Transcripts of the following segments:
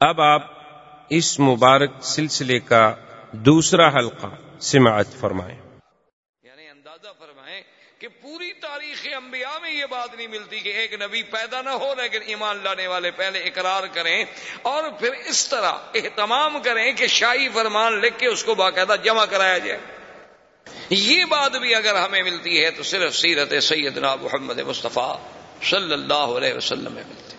اب آپ اس مبارک سلسلے کا دوسرا حلقہ سماعت فرمائیں۔ یعنی اندازہ فرمائیں کہ پوری تاریخ انبیاء میں یہ بات نہیں ملتی کہ ایک نبی پیدا نہ ہو لیکن ایمان لانے والے پہلے اقرار کریں اور پھر اس طرح اہتمام کریں کہ شاہی فرمان لکھ کے اس کو باقاعدہ جمع کرایا جائے۔ یہ بات بھی اگر ہمیں ملتی ہے تو صرف سیرت سیدنا محمد مصطفیٰ صلی اللہ علیہ وسلم میں ملتی۔ ہے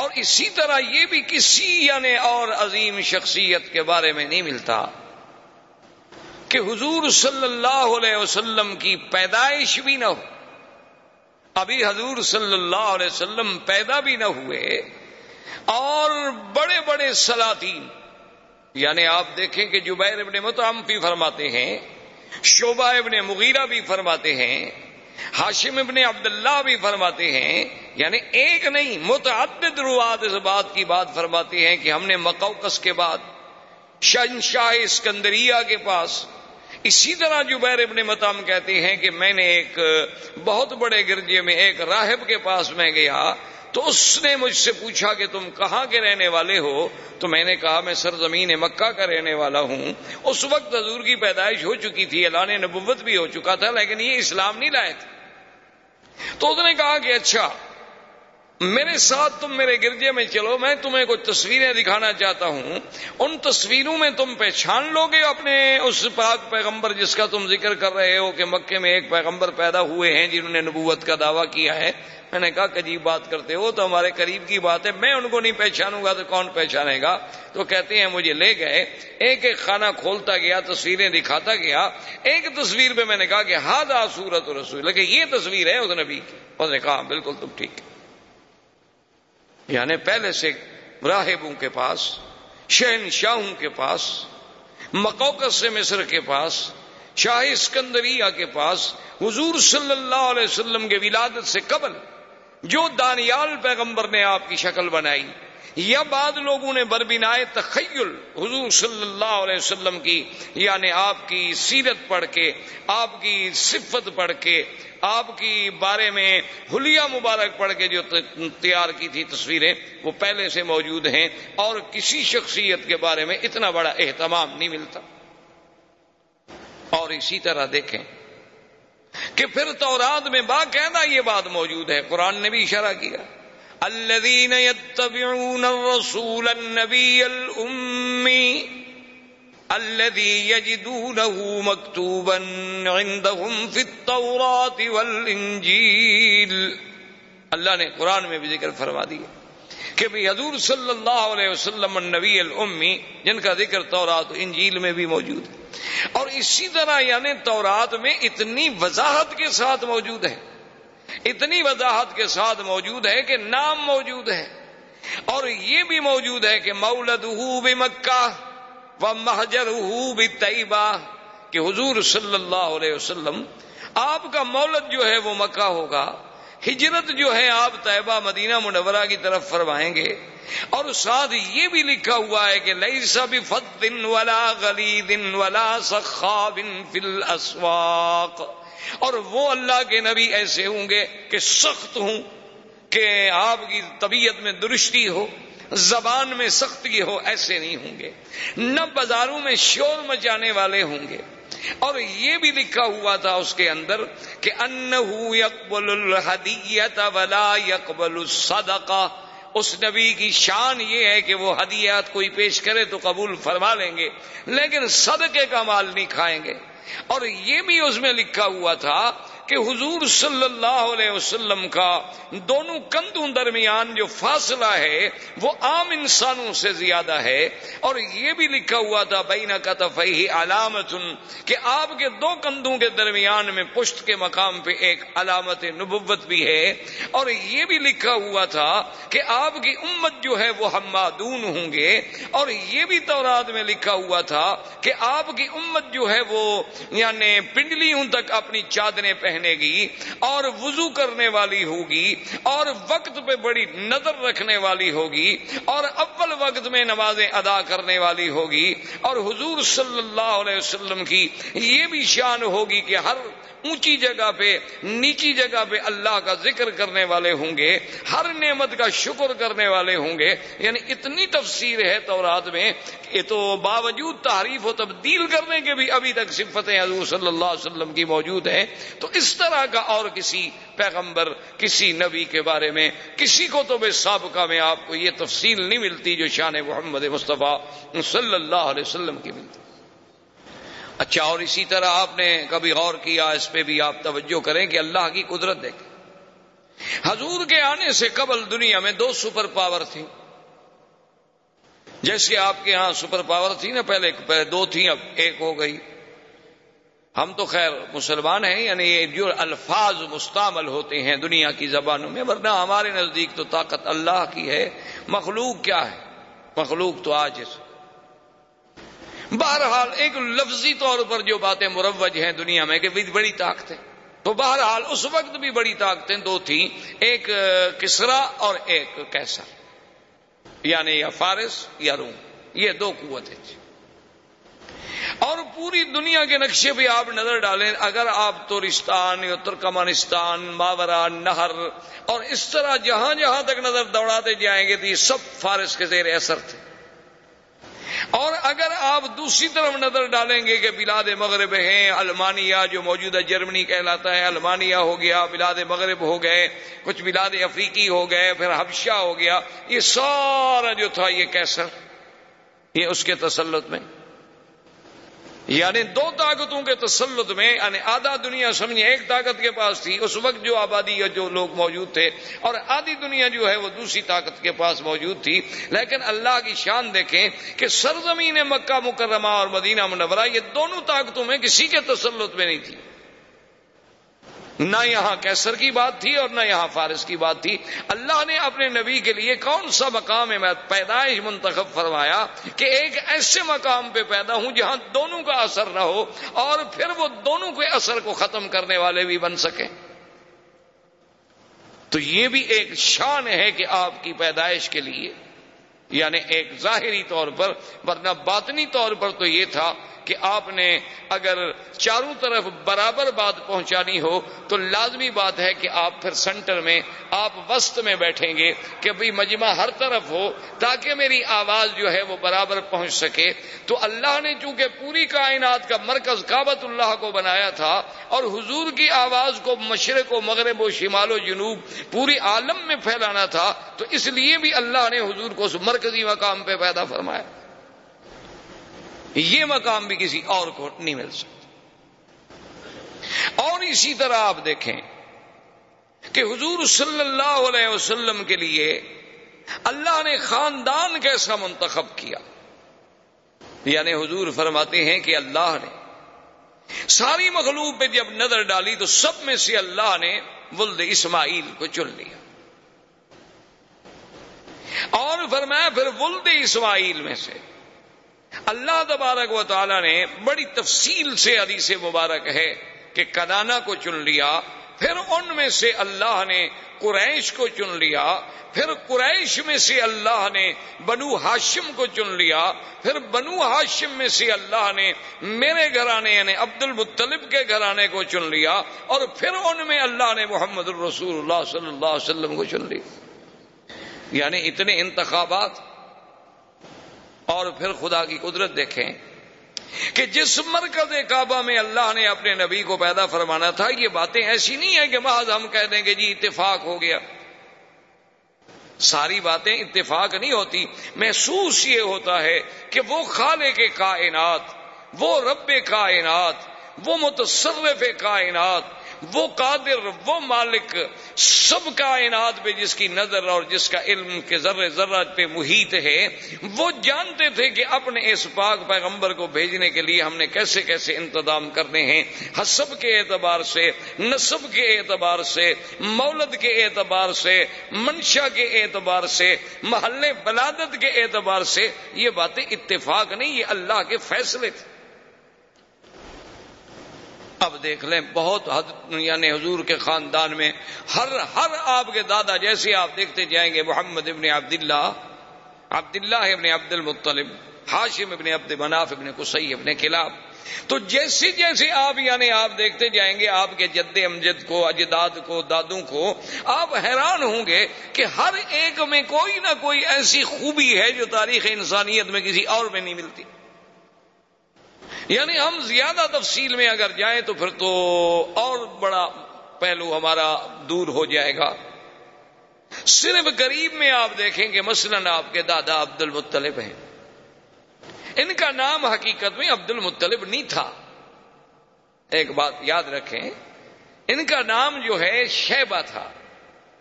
اور اسی طرح یہ بھی کسی یعنی اور عظیم شخصیت کے بارے میں نہیں ملتا کہ حضور صلی اللہ علیہ وسلم کی پیدائش بھی نہ ہو۔ ابھی حضور صلی اللہ علیہ وسلم پیدا بھی نہ ہوئے اور بڑے بڑے سلاطین یعنی آپ دیکھیں کہ جبیر ابن متعم بھی فرماتے ہیں شوبہ ابن مغیرہ بھی فرماتے ہیں ہاشم ابن عبداللہ بھی فرماتے ہیں یعنی ایک نہیں، متعدد رواد اس بات کی بات فرماتے ہیں کہ ہم نے مکوکس کے بعد شہنشاہ اسکندریہ کے پاس اسی طرح جبیر ابن متام کہتے ہیں کہ میں نے ایک بہت بڑے گرجے میں ایک راہب کے پاس میں گیا تو اس نے مجھ سے پوچھا کہ تم کہاں کے رہنے والے ہو؟ تو میں نے کہا میں سرزمین مکہ کا رہنے والا ہوں۔ اس وقت حضور کی پیدائش ہو چکی تھی، اعلان نبوت بھی ہو چکا تھا، لیکن یہ اسلام نہیں لائے تھے تو اس نے کہا کہ اچھا میرے ساتھ تم میرے گرجے میں چلو، میں تمہیں کچھ تصویریں دکھانا چاہتا ہوں۔ ان تصویروں میں تم پہچان لو گے اپنے اس پاک پیغمبر جس کا تم ذکر کر رہے ہو کہ مکے میں ایک پیغمبر پیدا ہوئے ہیں جنہوں نے نبوت کا دعویٰ کیا ہے۔ میں نے کہا عجیب بات کرتے ہو تو ہمارے قریب کی بات ہے، میں ان کو نہیں پہچانوں گا تو کون پہچانے گا؟ تو کہتے ہیں مجھے لے گئے۔ ایک ایک خانہ کھولتا گیا، تصویریں دکھاتا گیا۔ ایک تصویر پہ میں نے کہا کہ ہاد سورت رسول لیکن یہ تصویر ہے اس نبی کی۔ اس نے کہا ہاں، بالکل تم ٹھیک۔ ہے یعنی پہلے سے راہبوں کے پاس شہن شاہوں کے پاس مکوکس سے مصر کے پاس، شاہ اسکندریہ کے پاس، حضور صلی اللہ علیہ وسلم کے ولادت سے قبل جو دانیال پیغمبر نے آپ کی شکل بنائی۔ یا بعد لوگوں نے بربنائے تخیل حضور صلی اللہ علیہ وسلم کی یعنی آپ کی سیرت پڑھ کے، آپ کی صفت پڑھ کے، آپ کی بارے میں حلیہ مبارک پڑھ کے جو تیار کی تھی تصویریں، وہ پہلے سے موجود ہیں اور کسی شخصیت کے بارے میں اتنا بڑا اہتمام نہیں ملتا۔ اور اسی طرح دیکھیں کہ پھر تورات میں باقاعدہ یہ بات موجود ہے، قرآن نے بھی اشارہ کیا۔ الذين يتبعون الرسول النبي الأمي الذي يجدونه مكتوبا عندهم في التوراة والإنجيل. اللہ نے قرآن میں بھی ذکر فرما دیا کہ بھی حضور صلی اللہ علیہ وسلم النبی الامی جن کا ذکر تورات انجیل میں بھی موجود ہے، اور اسی طرح یعنی تورات میں اتنی وضاحت کے ساتھ موجود ہے۔ اتنی وضاحت کے ساتھ موجود ہے کہ نام موجود ہے اور یہ بھی موجود ہے کہ مولد بھی مکہ و محجر بھی طیبہ کہ حضور صلی اللہ علیہ وسلم آپ کا مولد جو ہے وہ مکہ ہوگا، ہجرت جو ہے آپ طیبہ مدینہ منورہ کی طرف فرمائیں گے اور ساتھ یہ بھی لکھا ہوا ہے کہ لئی سب فتن ولا غلی دن ولا سخا بن فل اسواق اور وہ اللہ کے نبی ایسے ہوں گے کہ سخت ہوں، کہ آپ کی طبیعت میں درستی ہو، زبان میں سختی ہو، ایسے نہیں ہوں گے۔ نہ بازاروں میں شور مچانے والے ہوں گے۔ اور یہ بھی لکھا ہوا تھا اس کے اندر کہ ان یقبل الحدیت ولا یقبل الصدقہ۔ اس نبی کی شان یہ ہے کہ وہ ہدیات کوئی پیش کرے تو قبول فرما لیں گے، لیکن صدقے کا مال نہیں کھائیں گے۔ اور یہ بھی اس میں لکھا ہوا تھا کہ حضور صلی اللہ علیہ وسلم کا دونوں کندھوں درمیان جو فاصلہ ہے وہ عام انسانوں سے زیادہ ہے اور یہ بھی لکھا ہوا تھا بین کا تفہی علامت کہ آپ کے دو کندھوں کے درمیان میں پشت کے مقام پہ ایک علامت نبوت بھی ہے اور یہ بھی لکھا ہوا تھا کہ آپ کی امت جو ہے وہ ہمادون ہوں گے اور یہ بھی تورات میں لکھا ہوا تھا کہ آپ کی امت جو ہے وہ یعنی پنڈلیوں تک اپنی چادریں پہن پہنے گی اور وضو کرنے والی ہوگی اور وقت پہ بڑی نظر رکھنے والی ہوگی اور اول وقت میں نمازیں ادا کرنے والی ہوگی اور حضور صلی اللہ علیہ وسلم کی یہ بھی شان ہوگی کہ ہر اونچی جگہ پہ، نیچی جگہ پہ اللہ کا ذکر کرنے والے ہوں گے، ہر نعمت کا شکر کرنے والے ہوں گے۔ یعنی اتنی تفسیر ہے تورات میں کہ تو باوجود تعریف و تبدیل کرنے کے بھی ابھی تک صفتیں حضور صلی اللہ علیہ وسلم کی موجود ہیں۔ تو اس طرح کا اور کسی پیغمبر، کسی نبی کے بارے میں، کسی کو تو بے سابقہ میں آپ کو یہ تفصیل نہیں ملتی جو شان محمد مصطفیٰ صلی اللہ علیہ وسلم کی ملتی۔ اچھا اور اسی طرح آپ نے کبھی غور کیا، اس پہ بھی آپ توجہ کریں کہ اللہ کی قدرت دیکھیں۔ حضور کے آنے سے قبل دنیا میں دو سپر پاور تھیں۔ جیسے آپ کے ہاں سپر پاور تھی نا، پہلے دو تھیں، اب ایک ہو گئی۔ ہم تو خیر مسلمان ہیں یعنی یہ جو الفاظ مستعمل ہوتے ہیں دنیا کی زبانوں میں، ورنہ ہمارے نزدیک تو طاقت اللہ کی ہے، مخلوق کیا ہے؟ مخلوق تو آج بہرحال ایک لفظی طور پر جو باتیں مروج ہیں دنیا میں کہ بڑی طاقتیں تو بہرحال اس وقت بھی بڑی طاقتیں دو تھیں، ایک کسرا اور ایک کیسا یعنی یا فارس یا روم۔ یہ دو قوتیں تھیں۔ اور پوری دنیا کے نقشے پہ آپ نظر ڈالیں، اگر آپ تورستان یا ترکمانستان ماورا نہر اور اس طرح جہاں جہاں تک نظر دوڑاتے جائیں گے تو یہ سب فارس کے زیر اثر تھے۔ اور اگر آپ دوسری طرف نظر ڈالیں گے کہ بلاد مغرب ہیں، المانیہ جو موجودہ جرمنی کہلاتا ہے، المانیہ ہو گیا، بلاد مغرب ہو گئے، کچھ بلاد افریقی ہو گئے، پھر حبشہ ہو گیا، یہ سارا جو تھا یہ کیسر، یہ اس کے تسلط میں۔ یعنی دو طاقتوں کے تسلط میں یعنی آدھا دنیا سمجھے ایک طاقت کے پاس تھی، اس وقت جو آبادی یا جو لوگ موجود تھے، اور آدھی دنیا جو ہے وہ دوسری طاقت کے پاس موجود تھی۔ لیکن اللہ کی شان دیکھیں کہ سرزمین مکہ مکرمہ اور مدینہ منورہ، یہ دونوں طاقتوں میں کسی کے تسلط میں نہیں تھی۔ نہ یہاں کیسر کی بات تھی اور نہ یہاں فارس کی بات تھی۔ اللہ نے اپنے نبی کے لیے کون سا مقام ہے پیدائش منتخب فرمایا کہ ایک ایسے مقام پہ پیدا ہوں جہاں دونوں کا اثر نہ ہو اور پھر وہ دونوں کے اثر کو ختم کرنے والے بھی بن سکیں۔ تو یہ بھی ایک شان ہے کہ آپ کی پیدائش کے لیے یعنی ایک ظاہری طور پر، ورنہ باطنی طور پر تو یہ تھا کہ آپ نے اگر چاروں طرف برابر بات پہنچانی ہو تو لازمی بات ہے کہ آپ پھر سینٹر میں، آپ وسط میں بیٹھیں گے کہ بھائی مجمع ہر طرف ہو تاکہ میری آواز جو ہے وہ برابر پہنچ سکے۔ تو اللہ نے چونکہ پوری کائنات کا مرکز کابت اللہ کو بنایا تھا اور حضور کی آواز کو مشرق و مغرب و شمال و جنوب پوری عالم میں پھیلانا تھا، تو اس لیے بھی اللہ نے حضور کو اس مرکزی مقام پہ پیدا فرمایا۔ یہ مقام بھی کسی اور کو نہیں مل سکتا۔ اور اسی طرح آپ دیکھیں کہ حضور صلی اللہ علیہ وسلم کے لیے اللہ نے خاندان کیسا منتخب کیا۔ یعنی حضور فرماتے ہیں کہ اللہ نے ساری مخلوق پہ جب نظر ڈالی تو سب میں سے اللہ نے ولد اسماعیل کو چن لیا۔ اور فرمایا پھر ولد اسماعیل میں سے اللہ تبارک و تعالی نے بڑی تفصیل سے حدیث مبارک ہے کہ کنانا کو چن لیا، پھر ان میں سے اللہ نے قریش کو چن لیا، پھر قریش میں سے اللہ نے بنو ہاشم کو چن لیا، پھر بنو ہاشم میں سے اللہ نے میرے گھرانے یعنی عبد المطلب کے گھرانے کو چن لیا اور پھر ان میں اللہ نے محمد الرسول اللہ صلی اللہ علیہ وسلم کو چن لیا۔ یعنی اتنے انتخابات اور پھر خدا کی قدرت دیکھیں کہ جس مرکز کعبہ میں اللہ نے اپنے نبی کو پیدا فرمانا تھا، یہ باتیں ایسی نہیں ہیں کہ محض ہم کہہ دیں کہ جی اتفاق ہو گیا۔ ساری باتیں اتفاق نہیں ہوتی۔ محسوس یہ ہوتا ہے کہ وہ خالے کے کائنات، وہ رب کائنات، وہ متصرف کائنات وہ قادر، وہ مالک سب کائنات پہ جس کی نظر اور جس کا علم کے ذرے ذرہ پہ محیط ہے، وہ جانتے تھے کہ اپنے اس پاک پیغمبر کو بھیجنے کے لیے ہم نے کیسے کیسے انتظام کرنے ہیں۔ حسب کے اعتبار سے، نصب کے اعتبار سے، مولد کے اعتبار سے، منشا کے اعتبار سے، محلے بلادت کے اعتبار سے یہ باتیں اتفاق نہیں، یہ اللہ کے فیصلے تھے۔ اب دیکھ لیں، بہت حد یعنی حضور کے خاندان میں ہر ہر آپ کے دادا جیسے آپ دیکھتے جائیں گے، محمد ابن عبداللہ عبداللہ ابن عبد المطلب ہاشم ابن عبد مناف ابن قصی ابن کلاب۔ تو جیسے جیسے آپ یعنی آپ دیکھتے جائیں گے، آپ کے جد امجد کو، اجداد کو، دادوں کو، آپ حیران ہوں گے کہ ہر ایک میں کوئی نہ کوئی ایسی خوبی ہے جو تاریخ انسانیت میں کسی اور میں نہیں ملتی۔ یعنی ہم زیادہ تفصیل میں اگر جائیں تو پھر تو اور بڑا پہلو ہمارا دور ہو جائے گا۔ صرف غریب میں آپ دیکھیں گے، مثلا آپ کے دادا عبد المطلب ہیں۔ ان کا نام حقیقت میں عبد المطلب نہیں تھا۔ ایک بات یاد رکھیں، ان کا نام جو ہے شیبہ تھا۔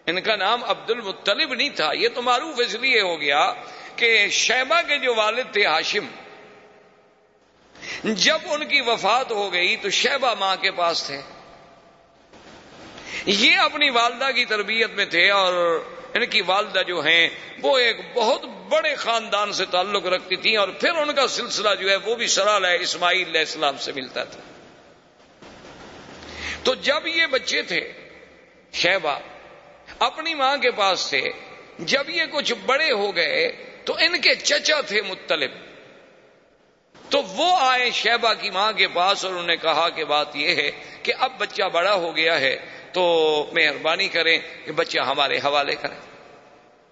ان کا نام عبد المطلب نہیں تھا۔ یہ تو معروف اس لیے ہو گیا کہ شیبہ کے جو والد تھے، ہاشم جب ان کی وفات ہو گئی تو شیبہ ماں کے پاس تھے۔ یہ اپنی والدہ کی تربیت میں تھے اور ان کی والدہ جو ہیں، وہ ایک بہت بڑے خاندان سے تعلق رکھتی تھیں اور پھر ان کا سلسلہ جو ہے وہ بھی سرال ہے، اسماعیل علیہ السلام سے ملتا تھا۔ تو جب یہ بچے تھے، شہبہ اپنی ماں کے پاس تھے، جب یہ کچھ بڑے ہو گئے تو ان کے چچا تھے مطلب۔ تو وہ آئے شہبہ کی ماں کے پاس اور انہوں نے کہا کہ بات یہ ہے کہ اب بچہ بڑا ہو گیا ہے تو مہربانی کریں کہ بچہ ہمارے حوالے کریں۔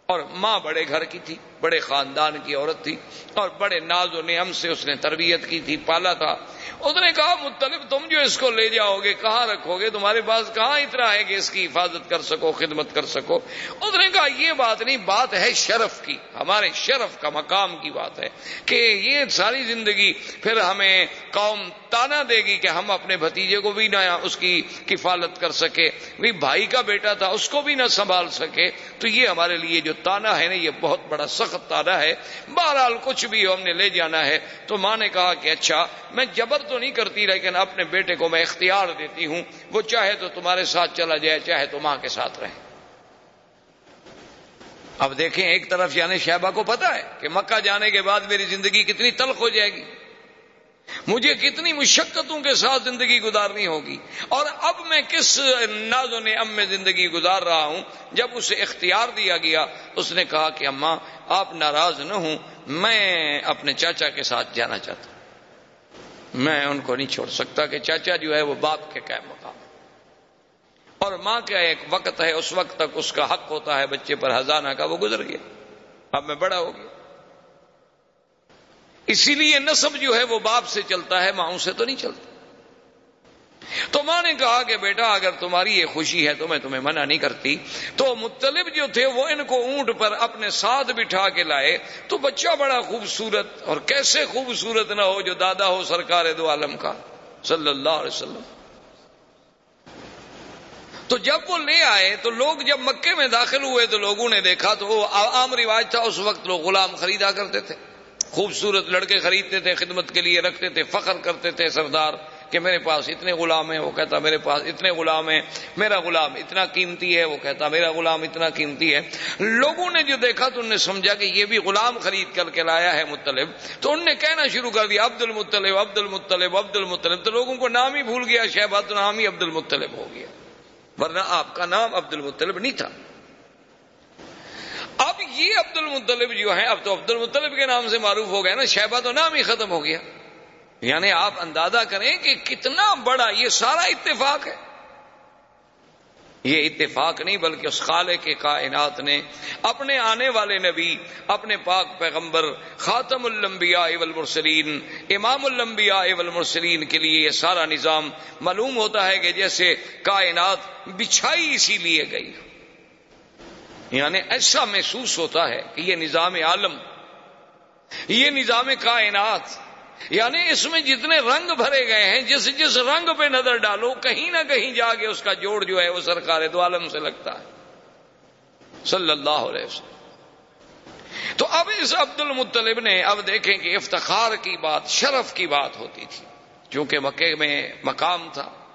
اور ماں بڑے گھر کی تھی۔ بڑے خاندان کی عورت تھی اور بڑے ناز و نعم سے اس نے تربیت کی تھی، پالا تھا۔ اس نے کہا مختلف تم جو اس کو لے جاؤ گے کہاں رکھو گے تمہارے پاس کہاں اتنا ہے کہ اس کی حفاظت کر سکو، خدمت کر سکو؟ اس نے کہا، یہ بات نہیں، بات ہے شرف کی، ہمارے شرف کا مقام کی بات ہے کہ یہ ساری زندگی پھر ہمیں قوم تانا دے گی کہ ہم اپنے بھتیجے کو بھی نہ اس کی کفالت کر سکے۔ بھی بھائی کا بیٹا تھا، اس کو بھی نہ سنبھال سکے۔ تو یہ ہمارے لیے جو تانا ہے نا، یہ بہت بڑا سخت تانا ہے، بہرحال کچھ بھی ہو ہم نے لے جانا ہے۔ تو ماں نے کہا کہ اچھا میں جبر تو نہیں کرتی، لیکن اپنے بیٹے کو میں اختیار دیتی ہوں۔ وہ چاہے تو تمہارے ساتھ چلا جائے، چاہے تو ماں کے ساتھ رہے۔ اب دیکھیں ایک طرف یعنی شہبہ کو پتا ہے کہ مکہ جانے کے بعد میری زندگی کتنی تلخ ہو جائے گی۔ مجھے کتنی مشقتوں کے ساتھ زندگی گزارنی ہوگی اور اب میں کس ناز و نعم میں زندگی گزار رہا ہوں؟ جب اسے اختیار دیا گیا، اس نے کہا کہ اماں، آپ ناراض نہ ہوں، میں اپنے چاچا کے ساتھ جانا چاہتا ہوں۔ میں ان کو نہیں چھوڑ سکتا کہ چاچا جو ہے وہ باپ کے قائم مقام اور ماں کا ایک وقت ہے، اس وقت تک اس کا حق ہوتا ہے، بچے پر ہزانہ کا وہ گزر گیا۔ اب میں بڑا ہو گیا۔ اسی لیے نصب جو ہے وہ باپ سے چلتا ہے، ماؤں سے تو نہیں چلتا۔ تو ماں نے کہا کہ بیٹا، اگر تمہاری یہ خوشی ہے تو میں تمہیں منع نہیں کرتی۔ تو مطلب جو تھے وہ ان کو اونٹ پر اپنے ساتھ بٹھا کے لائے۔ تو بچہ بڑا خوبصورت اور کیسے خوبصورت نہ ہو جو دادا ہو سرکار دو عالم کا۔ صلی اللہ علیہ وسلم۔ تو جب وہ لے آئے، تو لوگ جب مکے میں داخل ہوئے تو لوگوں نے دیکھا تو وہ عام رواج تھا، اس وقت لوگ غلام خریدا کرتے تھے۔ خوبصورت لڑکے خریدتے تھے، خدمت کے لیے رکھتے تھے، فخر کرتے تھے سردار کہ میرے پاس اتنے غلام ہیں، وہ کہتا میرے پاس اتنے غلام ہیں، میرا غلام اتنا قیمتی ہے، وہ کہتا میرا غلام اتنا قیمتی ہے۔ لوگوں نے جو دیکھا تو انہوں نے سمجھا کہ یہ بھی غلام خرید کر کے لایا ہے مطلب۔ تو انہوں نے کہنا شروع کر دیا، عبد المطلب عبد المطلب عبد المطلب۔ تو لوگوں کو نام ہی بھول گیا شہباد نام ہی عبد المطلب ہو گیا۔ ورنہ آپ کا نام عبد المطلب نہیں تھا۔ اب یہ عبد المطلب جو ہے اب تو عبد المطلب کے نام سے معروف ہو گیا نا، شہبہ تو نام ہی ختم ہو گیا۔ یعنی آپ اندازہ کریں کہ کتنا بڑا یہ سارا اتفاق ہے۔ یہ اتفاق نہیں بلکہ اس خالے کے کائنات نے، اپنے آنے والے نبی، اپنے پاک پیغمبر، خاتم الانبیاء والمرسلین، امام الانبیاء والمرسلین کے لیے یہ سارا نظام معلوم ہوتا ہے کہ جیسے کائنات بچھائی اسی لیے گئی۔ یعنی ایسا محسوس ہوتا ہے کہ یہ نظام عالم، یہ نظام کائنات یعنی اس میں جتنے رنگ بھرے گئے ہیں، جس جس رنگ پہ نظر ڈالو، کہیں نہ کہیں جا کے اس کا جوڑ جو ہے وہ سرکار دو عالم سے لگتا ہے۔ صلی اللہ علیہ وسلم۔ تو اب اس عبد المطلب نے اب دیکھیں کہ افتخار کی بات، شرف کی بات ہوتی تھی۔ چونکہ مکے میں مقام تھا۔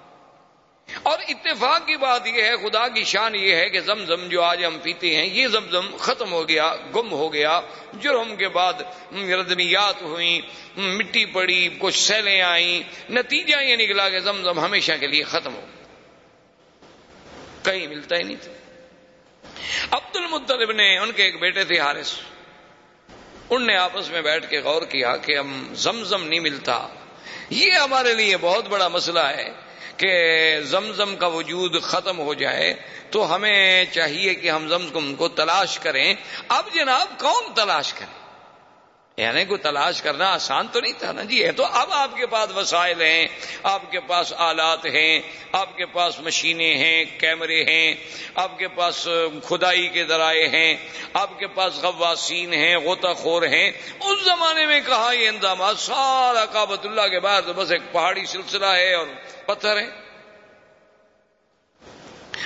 اور اتفاق کی بات یہ ہے، خدا کی شان یہ ہے کہ زمزم جو آج ہم پیتے ہیں، یہ زمزم ختم ہو گیا، گم ہو گیا۔ جرم کے بعد ردمیات ہوئی مٹی پڑی، کچھ سیلیں آئیں۔ نتیجہ یہ نکلا کہ زمزم ہمیشہ کے لیے ختم ہو کہیں ملتا ہی نہیں تھا۔ عبد المطلب نے، ان کے ایک بیٹے تھے حارث، ان نے آپس میں بیٹھ کے غور کیا کہ ہم زمزم نہیں ملتا۔ یہ ہمارے لیے بہت بڑا مسئلہ ہے۔ کہ زمزم کا وجود ختم ہو جائے تو ہمیں چاہیے کہ ہم زمزم کو تلاش کریں۔ اب جناب کون تلاش کریں یعنی کوئی تلاش کرنا آسان تو نہیں تھا نا جی تو اب آپ کے پاس وسائل ہیں، آپ کے پاس آلات ہیں، آپ کے پاس مشینیں ہیں، کیمرے ہیں، آپ کے پاس کھدائی کے ذرائع ہیں، آپ کے پاس غواسین ہیں، غوطہ خور ہیں۔ اس زمانے میں کہا یہ انتظامات سارا کابت اللہ کے بعد بس ایک پہاڑی سلسلہ ہے اور پتھر ہے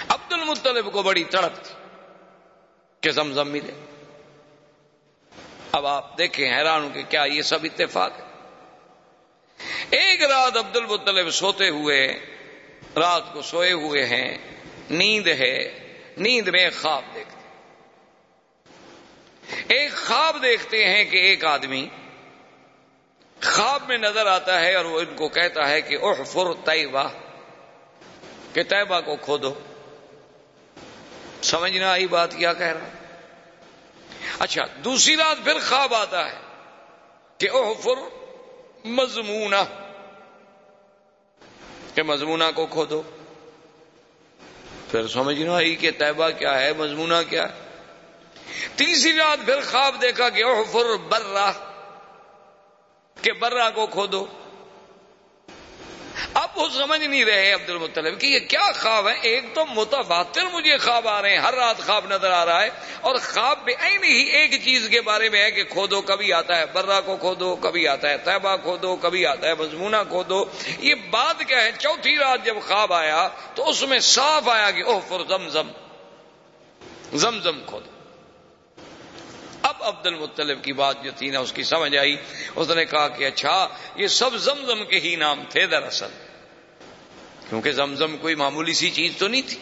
عبد المطلب کو بڑی تڑپ تھی کہ زمزم ملے۔ اب آپ دیکھیں، حیران ہوں کہ کیا یہ سب اتفاق ہے؟ ایک رات عبد المطلب سوتے ہوئے، رات کو سوئے ہوئے ہیں، نیند ہے، نیند میں خواب دیکھتے ایک خواب دیکھتے ہیں کہ ایک آدمی خواب میں نظر آتا ہے اور وہ ان کو کہتا ہے کہ احفر طیبہ، کہ طیبہ کو کھودو۔ سمجھنا آئی بات کیا کہہ رہا اچھا دوسری رات پھر خواب آتا ہے کہ اوہ مضمونہ، کہ مضمونہ کو کھودو۔ پھر سمجھنا آئی کہ طیبہ کیا ہے، مضمونہ کیا۔ ہے تیسری رات پھر خواب دیکھا کہ اوہ برہ، کہ برہ کو کھودو۔ اب وہ سمجھ نہیں رہے عبد المطلب کہ یہ کیا خواب ہے ایک تو متبادل مجھے خواب آ رہے ہیں، ہر رات خواب نظر آ رہا ہے اور خواب بے عین ہی ایک چیز کے بارے میں ہے کہ کھودو کبھی آتا ہے برا کو کھودو کبھی آتا ہے، طیبہ کھودو کبھی آتا ہے، مضمونہ کھودو، یہ بات کیا ہے؟ چوتھی رات جب خواب آیا تو اس میں صاف آیا کہ اوہ فر زم زم کھودو۔ اب عبد المطلب کی بات جو تھی نا، اس کی سمجھ آئی، اس نے کہا کہ اچھا یہ سب زمزم کے ہی نام تھے دراصل۔ کیونکہ زمزم کوئی معمولی سی چیز تو نہیں تھی۔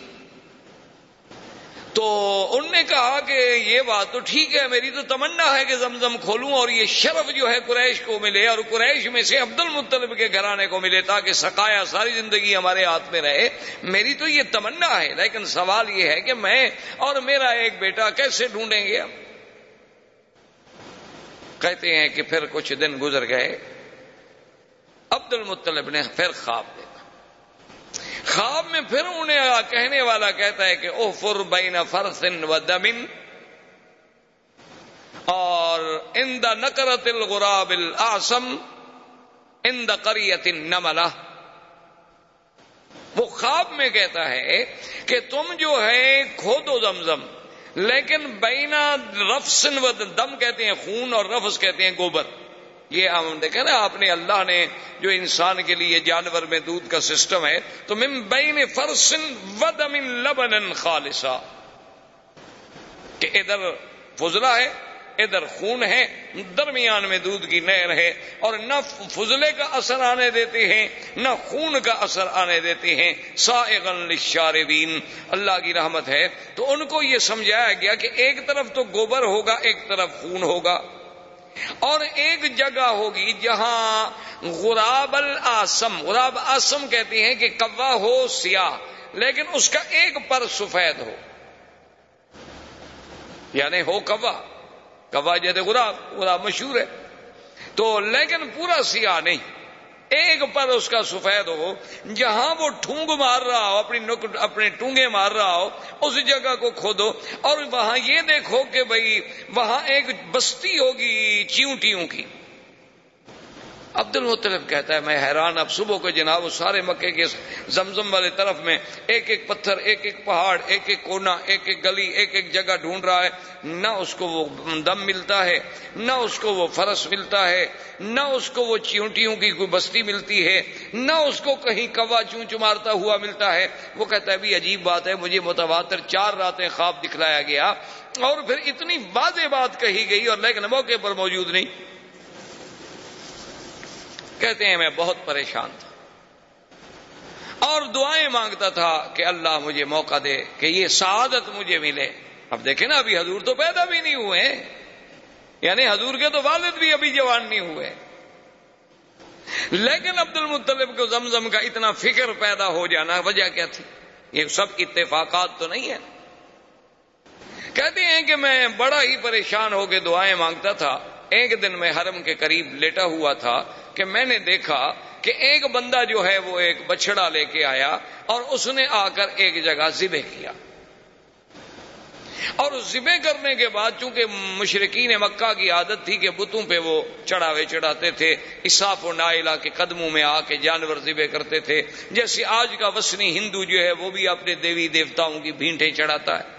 تو ان نے کہا کہ یہ بات تو ٹھیک ہے، میری تو تمنا ہے کہ زمزم کھولوں اور یہ شرف جو ہے قریش کو ملے اور قریش میں سے عبد المطلب کے گھرانے کو ملے تاکہ سکایا ساری زندگی ہمارے ہاتھ میں رہے۔ میری تو یہ تمنا ہے، لیکن سوال یہ ہے کہ میں اور میرا ایک بیٹا کیسے ڈھونڈیں گے ہم؟ کہتے ہیں کہ پھر کچھ دن گزر گئے عبد المطلب نے پھر خواب دیا۔ خواب میں پھر انہیں کہنے والا کہتا ہے کہ او فر بین فرسن و دمن اور ان دا نکرت الغراب الاسم ان دا قریت نملہ وہ خواب میں کہتا ہے کہ تم جو ہے کھودو زمزم، لیکن بینا رفسن و دم کہتے ہیں، خون اور رفس کہتے ہیں، گوبر۔ یہ ہم دیکھیں نا، آپ نے اللہ نے جو انسان کے لیے جانور میں دودھ کا سسٹم ہے، تو من بین فرسن ودم لبن خالصا۔ کہ ادھر فضلہ ہے، ادھر خون ہے، درمیان میں دودھ کی نہر ہے، اور نہ فضلے کا اثر آنے دیتے ہیں، نہ خون کا اثر آنے دیتے ہیں۔ سائغن للشاربین۔ اللہ کی رحمت ہے۔ تو ان کو یہ سمجھایا گیا کہ ایک طرف تو گوبر ہوگا، ایک طرف خون ہوگا۔ اور ایک جگہ ہوگی جہاں غراب الاسم غراب آسم کہتے ہیں کہ کوا ہو سیاہ، لیکن اس کا ایک پر سفید ہو۔ یعنی ہو کوا۔ کوا جیسے غراب غراب مشہور ہے۔ تو لیکن پورا سیاہ نہیں۔ ایک پر اس کا سفید ہو، جہاں وہ ٹھونگ مار رہا ہو، اپنی اپنے ٹونگے مار رہا ہو، اس جگہ کو کھودو اور وہاں یہ دیکھو کہ بھائی وہاں ایک بستی ہوگی چیونٹیوں کی۔ عبد المطلب کہتا ہے، میں حیران، اب صبح کو جناب سارے مکے کے زمزم والے طرف میں ایک ایک پتھر، ایک ایک پہاڑ، ایک ایک کونا، ایک ایک گلی، ایک ایک جگہ ڈھونڈ رہا ہے۔ نہ اس کو وہ دم ملتا ہے، نہ اس کو وہ فرس ملتا ہے، نہ اس کو وہ چیونٹیوں کی کوئی بستی ملتی ہے، نہ اس کو کہیں کوا چون چمارتا ہوا ملتا ہے۔ وہ کہتا ہے بھی عجیب بات ہے، مجھے متواتر چار راتیں خواب دکھلایا گیا اور پھر اتنی واضح بات کہی گئی اور لیکن موقع پر موجود نہیں۔ کہتے ہیں میں بہت پریشان تھا۔ اور دعائیں مانگتا تھا کہ اللہ مجھے موقع دے، کہ یہ سعادت مجھے ملے۔ اب دیکھیں نا، ابھی حضور تو پیدا بھی نہیں ہوئے یعنی حضور کے تو والد بھی ابھی جوان نہیں ہوئے۔ لیکن عبد المطلب کو زمزم کا اتنا فکر پیدا ہو جانا وجہ کیا تھی؟ یہ سب اتفاقات تو نہیں ہے کہتے ہیں کہ میں بڑا ہی پریشان ہو کے دعائیں مانگتا تھا۔ ایک دن میں حرم کے قریب لیٹا ہوا تھا کہ میں نے دیکھا کہ ایک بندہ جو ہے وہ ایک بچڑا لے کے آیا اور اس نے آ کر ایک جگہ ذبح کیا۔ اور ذبح کرنے کے بعد چونکہ مشرقین مکہ کی عادت تھی کہ بتوں پہ وہ چڑھاوے چڑھاتے تھے، اساف و نائلہ کے قدموں میں آ کے جانور ذبح کرتے تھے، جیسے آج کا وسنی ہندو جو ہے وہ بھی اپنے دیوی دیوتاؤں کی بھینٹیں چڑھاتا ہے۔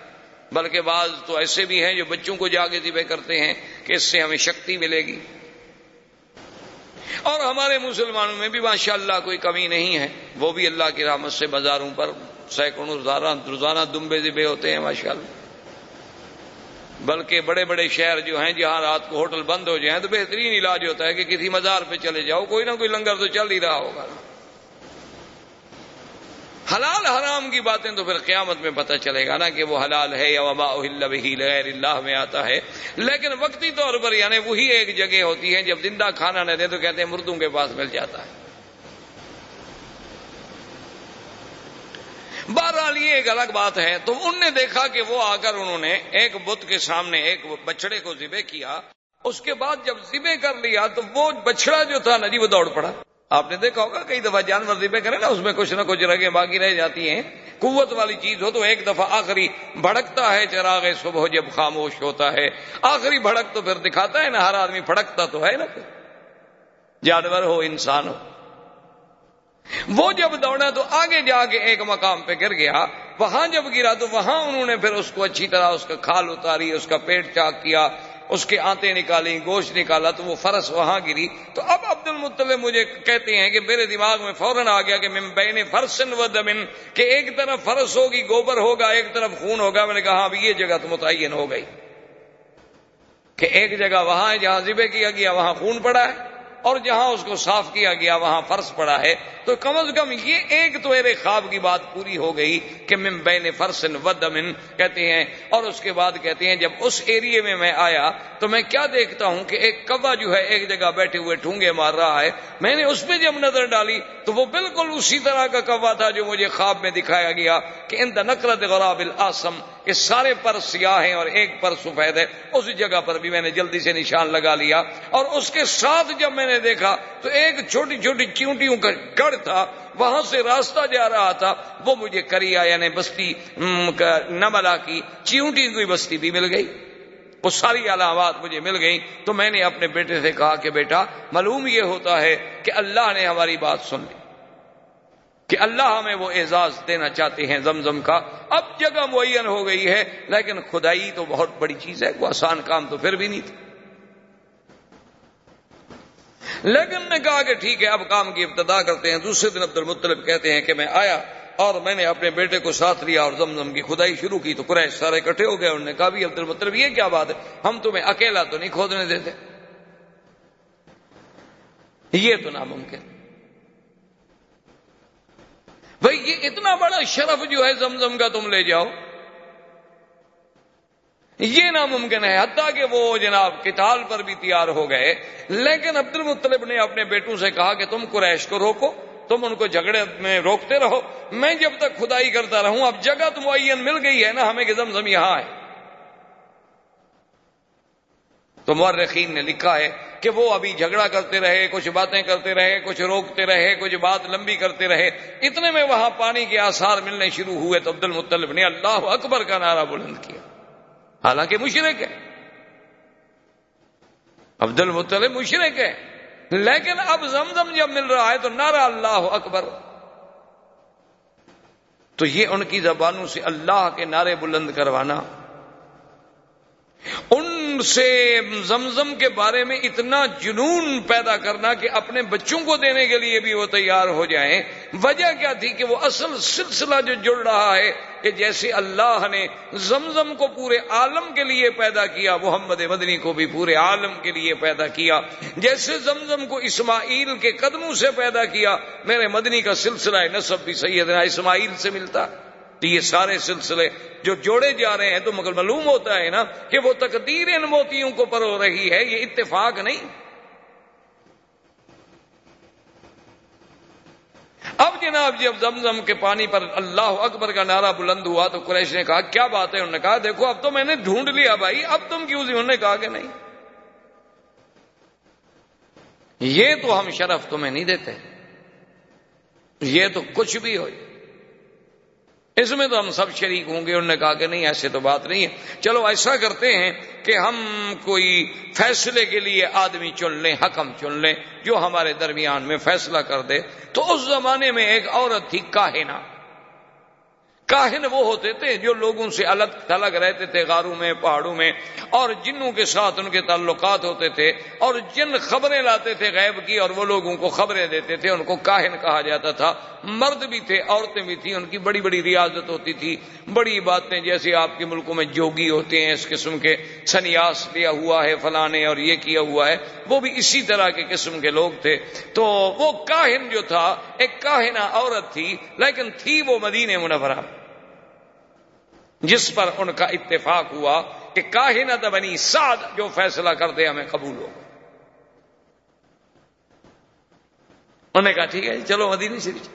بلکہ بعض تو ایسے بھی ہیں جو بچوں کو جا کے ذبح کرتے ہیں کہ اس سے ہمیں شکتی ملے گی۔ اور ہمارے مسلمانوں میں بھی ماشاء اللہ کوئی کمی نہیں ہے۔ وہ بھی اللہ کی رحمت سے بازاروں پر سینکڑوں روزانہ دمبے ذبے ہوتے ہیں ماشاء اللہ بلکہ بڑے بڑے شہر جو ہیں، جہاں رات کو ہوٹل بند ہو جائیں تو بہترین علاج ہوتا ہے کہ کسی مزار پہ چلے جاؤ، کوئی نہ کوئی لنگر تو چل ہی رہا ہوگا۔ حلال حرام کی باتیں تو پھر قیامت میں پتہ چلے گا نا کہ وہ حلال ہے یا وبا غیر اللہ میں آتا ہے۔ لیکن وقتی طور پر یعنی وہی ایک جگہ ہوتی ہے جب زندہ کھانا نہ دے تو کہتے ہیں مردوں کے پاس مل جاتا ہے۔ بہرحال یہ ایک الگ بات ہے۔ تو ان نے دیکھا کہ وہ آ کر انہوں نے ایک بت کے سامنے ایک بچڑے کو ذبے کیا۔ اس کے بعد جب ذبے کر لیا تو وہ بچڑا جو تھا نا جی وہ دوڑ پڑا۔ آپ نے دیکھا ہوگا کئی دفعہ جانور ذبے کرے نا، اس میں کچھ نہ کچھ رگے باقی رہ جاتی ہیں۔ قوت والی چیز ہو تو ایک دفعہ آخری بھڑکتا ہے چراغ صبح جب خاموش ہوتا ہے۔ آخری بھڑک تو پھر دکھاتا ہے نا، ہر آدمی بھڑکتا تو ہے نا۔ جانور ہو، انسان ہو۔ وہ جب دوڑا تو آگے جا کے ایک مقام پہ گر گیا، وہاں جب گرا تو وہاں انہوں نے پھر اس کو اچھی طرح اس کا کھال اتاری، اس کا پیٹ چاک کیا۔ اس کے آتے نکالی گوشت نکالا تو وہ فرس وہاں گری۔ تو اب عبد المطلب مجھے کہتے ہیں کہ میرے دماغ میں فوراً آ گیا کہ میں بین فرسن و دمن کہ ایک طرف فرس ہوگی، گوبر ہوگا، ایک طرف خون ہوگا۔ میں نے کہا ہاں، اب یہ جگہ تو متعین ہو گئی کہ ایک جگہ وہاں ہے جہاں ذبح کیا گیا، وہاں خون پڑا ہے اور جہاں اس کو صاف کیا گیا، وہاں فرض پڑا ہے۔ تو کم از کم یہ ایک تو میرے خواب کی بات پوری ہو گئی کہ من بین فرسن ودمن کہتے ہیں، اور اس کے بعد کہتے ہیں، جب اس ایریے میں میں آیا تو میں کیا دیکھتا ہوں کہ ایک کوا جو ہے ایک جگہ بیٹھے ہوئے ٹھونگے مار رہا ہے۔ میں نے اس پہ جب نظر ڈالی تو وہ بالکل اسی طرح کا کوا تھا جو مجھے خواب میں دکھایا گیا کہ ان نقرت غراب الاسم کہ سارے پر سیاہ ہیں اور ایک پر سفید ہے۔ اس جگہ پر بھی میں نے جلدی سے نشان لگا لیا اور اس کے ساتھ جب میں نے دیکھا تو ایک چھوٹی چھوٹی چیونٹیوں کا گڑھ تھا، وہاں سے راستہ جا رہا تھا، وہ مجھے کریا یعنی بستی نملا کی چیونٹی کی بستی بھی مل گئی۔ وہ ساری علامات مجھے مل گئی تو میں نے اپنے بیٹے سے کہا کہ بیٹا، معلوم یہ ہوتا ہے کہ اللہ نے ہماری بات سن لی، کہ اللہ ہمیں وہ اعزاز دینا چاہتے ہیں زمزم کا۔ اب جگہ معین ہو گئی ہے، لیکن خدائی تو بہت بڑی چیز ہے، وہ آسان کام تو پھر بھی نہیں تھا۔ لیکن نے کہا کہ ٹھیک ہے، اب کام کی ابتدا کرتے ہیں۔ دوسرے دن عبد المطلب کہتے ہیں کہ میں آیا اور میں نے اپنے بیٹے کو ساتھ لیا اور زمزم کی خدائی شروع کی تو قریش سارے اکٹھے ہو گئے۔ انہوں نے کہا، بھی عبد المطلب یہ کیا بات ہے؟ ہم تمہیں اکیلا تو نہیں کھودنے دیتے۔ یہ تو ناممکن۔ بھائی، یہ اتنا بڑا شرف جو ہے زمزم کا، تم لے جاؤ۔ یہ ناممکن ہے، حتیٰ کہ وہ جناب کتال پر بھی تیار ہو گئے۔ لیکن عبد المطلب نے اپنے بیٹوں سے کہا کہ تم قریش کو روکو، تم ان کو جھگڑے میں روکتے رہو۔ میں جب تک خدائی کرتا رہوں، اب جگہ تو معین مل گئی ہے نا، ہمیں کہ زمزم یہاں ہے تو مورخین نے لکھا ہے کہ وہ ابھی جھگڑا کرتے رہے، کچھ باتیں کرتے رہے، کچھ روکتے رہے، کچھ بات لمبی کرتے رہے۔ اتنے میں وہاں پانی کے آثار ملنے شروع ہوئے تو عبد المطلب نے اللہ اکبر کا نعرہ بلند کیا۔ حالانکہ مشرق ہے۔ عبد المطلب مشرق ہے۔ لیکن اب زمزم جب مل رہا ہے تو نعرہ اللہ اکبر۔ تو یہ ان کی زبانوں سے اللہ کے نعرے بلند کروانا۔ ان سے زمزم کے بارے میں اتنا جنون پیدا کرنا کہ اپنے بچوں کو دینے کے لیے بھی وہ تیار ہو جائیں۔ وجہ کیا تھی کہ وہ اصل سلسلہ جو جڑ رہا ہے کہ جیسے اللہ نے زمزم کو پورے عالم کے لیے پیدا کیا، محمد مدنی کو بھی پورے عالم کے لیے پیدا کیا۔ جیسے زمزم کو اسماعیل کے قدموں سے پیدا کیا، میرے مدنی کا سلسلہ نصب بھی سیدنا اسماعیل سے ملتا۔ تو یہ سارے سلسلے جو جوڑے جا رہے ہیں تو مگر معلوم ہوتا ہے نا کہ وہ تقدیر ان موتیوں کو پرو رہی ہے، یہ اتفاق نہیں۔ اب جناب جی، جب زمزم کے پانی پر اللہ اکبر کا نعرہ بلند ہوا تو قریش نے کہا، کیا بات ہے؟ انہوں نے کہا، دیکھو، اب تو میں نے ڈھونڈ لیا بھائی، اب تم کیوں انہوں نے کہا کہ نہیں۔ یہ تو ہم شرف تمہیں نہیں دیتے، یہ تو کچھ بھی ہو اس میں تو ہم سب شریک ہوں گے، انہوں نے کہا کہ نہیں، ایسے تو بات نہیں ہے۔ چلو، ایسا کرتے ہیں کہ ہم کوئی فیصلے کے لیے آدمی چن لیں، حکم چن لیں، جو ہمارے درمیان میں فیصلہ کر دے۔ تو اس زمانے میں ایک عورت تھی، کاہنا۔ کاہن وہ ہوتے تھے جو لوگوں سے الگ تھلگ رہتے تھے غاروں میں، پہاڑوں میں، اور جنوں کے ساتھ ان کے تعلقات ہوتے تھے، اور جن خبریں لاتے تھے غیب کی اور وہ لوگوں کو خبریں دیتے تھے، ان کو کاہن کہا جاتا تھا۔ مرد بھی تھے، عورتیں بھی تھیں، ان کی بڑی بڑی ریاضت ہوتی تھی۔ بڑی باتیں جیسے آپ کے ملکوں میں جوگی ہوتے ہیں، اس قسم کے سنیاس لیا ہوا ہے، فلانے اور یہ کیا ہوا ہے، وہ بھی اسی طرح کے قسم کے لوگ تھے۔ تو وہ کاہن جو تھا، ایک کاہنا عورت تھی، لیکن تھی وہ مدینہ منورہ۔ جس پر ان کا اتفاق ہوا کہ کاہنت بنی سعد جو فیصلہ کر دے ہمیں قبول ہو انہوں نے کہا، ٹھیک ہے جی، چلو مدینہ شریف۔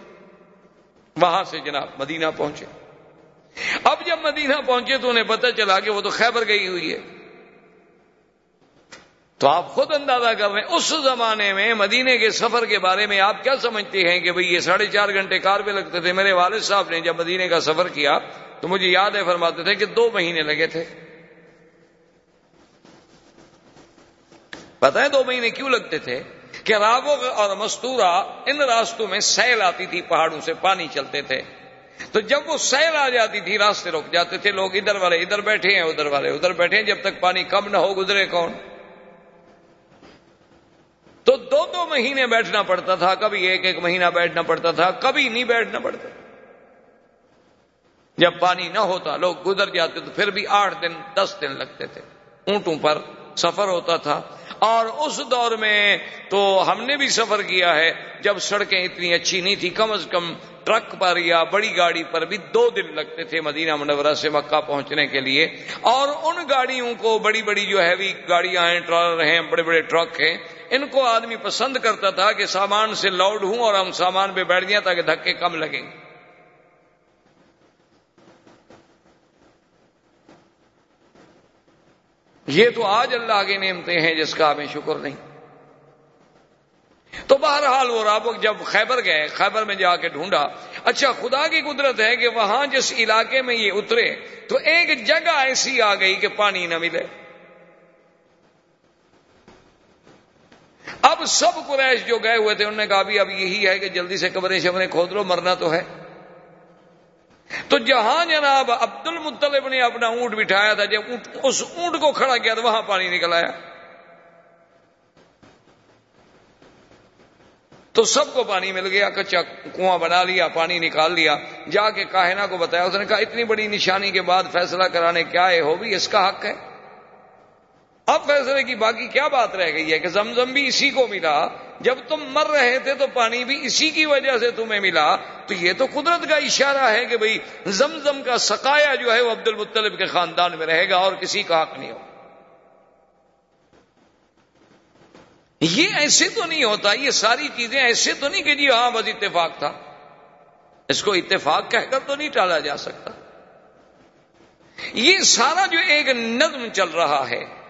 وہاں سے جناب مدینہ پہنچے۔ اب جب مدینہ پہنچے تو انہیں پتہ چلا کہ وہ تو خیبر گئی ہوئی ہے۔ تو آپ خود اندازہ کر رہے ہیں، اس زمانے میں مدینے کے سفر کے بارے میں آپ کیا سمجھتے ہیں کہ بھئی یہ ساڑھے چار گھنٹے کار پہ لگتے تھے؟ میرے والد صاحب نے جب مدینے کا سفر کیا تو مجھے یاد ہے فرماتے تھے کہ دو مہینے لگے تھے۔ پتہ ہے دو مہینے کیوں لگتے تھے؟ کہ راوغ اور مستورہ ان راستوں میں سیل آتی تھی، پہاڑوں سے پانی چلتے تھے۔ تو جب وہ سیل آ جاتی تھی، راستے رک جاتے تھے۔ لوگ ادھر والے ادھر بیٹھے ہیں، ادھر والے ادھر بیٹھے ہیں، جب تک پانی کم نہ ہو گزرے کون؟ تو دو دو مہینے بیٹھنا پڑتا تھا، کبھی ایک ایک مہینہ بیٹھنا پڑتا تھا، کبھی نہیں بیٹھنا پڑتا۔ جب پانی نہ ہوتا، لوگ گزر جاتے تو پھر بھی آٹھ دن، دس دن لگتے تھے۔ اونٹوں پر سفر ہوتا تھا۔ اور اس دور میں تو ہم نے بھی سفر کیا ہے۔ جب سڑکیں اتنی اچھی نہیں تھی کم از کم ٹرک پر یا بڑی گاڑی پر بھی دو دن لگتے تھے مدینہ منورہ سے مکہ پہنچنے کے لیے۔ اور ان گاڑیوں کو بڑی بڑی جو ہیوی گاڑیاں ہیں، ٹرالر ہیں، بڑے بڑے ٹرک ہیں، ان کو آدمی پسند کرتا تھا کہ سامان سے لوڈ ہوں اور ہم سامان پہ بیٹھ جائیں تاکہ دھکے کم لگیں۔ گے یہ تو آج اللہ کے نعمتیں ہیں جس کا ہمیں شکر نہیں۔ تو بہرحال وہ رابق جب خیبر گئے، خیبر میں جا کے ڈھونڈا اچھا خدا کی قدرت ہے کہ وہاں جس علاقے میں یہ اترے، تو ایک جگہ ایسی آ گئی کہ پانی نہ ملے۔ اب سب قریش جو گئے ہوئے تھے، انہوں نے کہا بھی اب یہی ہے کہ جلدی سے کمرے شمرے کھود لو، مرنا تو ہے۔ تو جہاں جناب عبد المطلب نے اپنا اونٹ بٹھایا تھا جب اس اونٹ کو کھڑا کیا تو وہاں پانی نکل آیا۔ تو سب کو پانی مل گیا، کچا کنواں بنا لیا، پانی نکال لیا۔ جا کے کاہنا کو بتایا، اس نے کہا، اتنی بڑی نشانی کے بعد فیصلہ کرانے کیا ہے؟ ہو بھی اس کا حق ہے۔ اب فیصلے کی باقی کیا بات رہ گئی ہے کہ زمزم بھی اسی کو ملا؟ جب تم مر رہے تھے تو پانی بھی اسی کی وجہ سے تمہیں ملا۔ تو یہ تو قدرت کا اشارہ ہے کہ بھئی زمزم کا سکایا جو ہے وہ عبد المطلب کے خاندان میں رہے گا اور کسی کا حق نہیں ہو یہ ایسے تو نہیں ہوتا، یہ ساری چیزیں ایسے تو نہیں کہ جی ہاں بس اتفاق تھا۔ اس کو اتفاق کہہ کر تو نہیں ٹالا جا سکتا۔ یہ سارا جو ایک نظم چل رہا ہے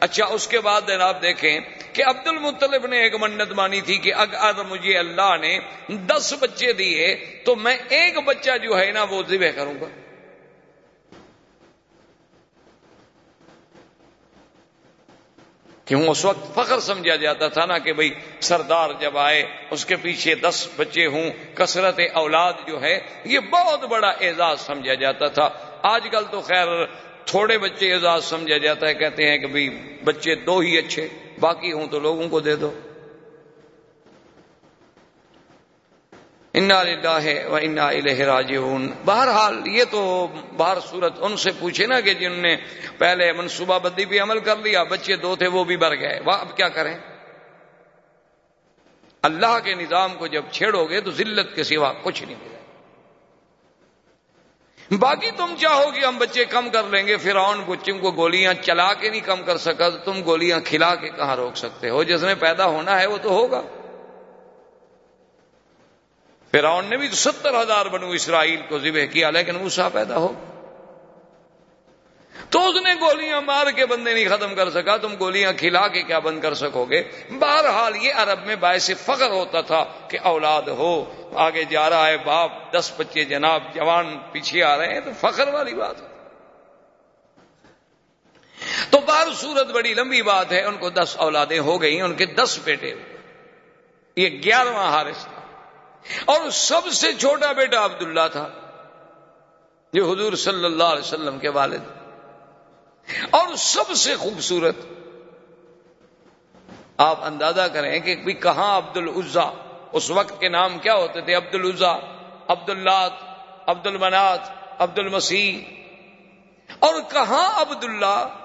اچھا اس کے بعد جناب دیکھیں کہ عبد المطلب نے ایک منت مانی تھی کہ اگر مجھے اللہ نے دس بچے دیے تو میں ایک بچہ جو ہے نا وہ ذبح کروں گا۔ کیوں؟ اس وقت فخر سمجھا جاتا تھا نا کہ بھئی سردار جب آئے، اس کے پیچھے دس بچے ہوں، کثرت اولاد جو ہے، یہ بہت بڑا اعزاز سمجھا جاتا تھا۔ آج کل تو خیر تھوڑے بچے اعزاز سمجھا جاتا ہے، کہتے ہیں کہ بھئی بچے دو ہی اچھے، باقی ہوں تو لوگوں کو دے دو۔ انا ہے و انا الہ راجعون۔ بہرحال یہ تو باہر صورت ان سے پوچھے نا کہ جن نے پہلے منصوبہ بندی بھی عمل کر لیا، بچے دو تھے وہ بھی بھر گئے۔ وہ اب کیا کریں؟ اللہ کے نظام کو جب چھیڑو گے تو ذلت کے سوا کچھ نہیں۔ ملے باقی تم چاہو کہ ہم بچے کم کر لیں گے، فرعون بچوں کو گولیاں چلا کے نہیں کم کر سکا، تو تم گولیاں کھلا کے کہاں روک سکتے ہو؟ جس نے پیدا ہونا ہے وہ تو ہوگا۔ فرعون نے بھی ستر ہزار بنو اسرائیل کو ذبح کیا، لیکن موسا پیدا ہو۔ تو اس نے گولیاں مار کے بندے نہیں ختم کر سکا، تم گولیاں کھلا کے کیا بند کر سکو گے؟ بہرحال یہ عرب میں باعث فخر ہوتا تھا کہ اولاد ہو، آگے جا رہا ہے باپ، دس بچے جناب، جوان پیچھے آ رہے ہیں، تو فخر والی بات تو بار صورت بڑی لمبی بات ہے، ان کو دس اولادیں ہو گئی ان کے دس بیٹے یہ گیارہواں حارث تھا۔ اور سب سے چھوٹا بیٹا عبداللہ تھا، جو حضور صلی اللہ علیہ وسلم کے والد۔ اور سب سے خوبصورت آپ اندازہ کریں کہ بھی کہاں عبد العزا اس وقت کے نام کیا ہوتے تھے؟ عبد العزا عبد اللہ عبد المنات عبد المسیح اور کہاں عبد اللہ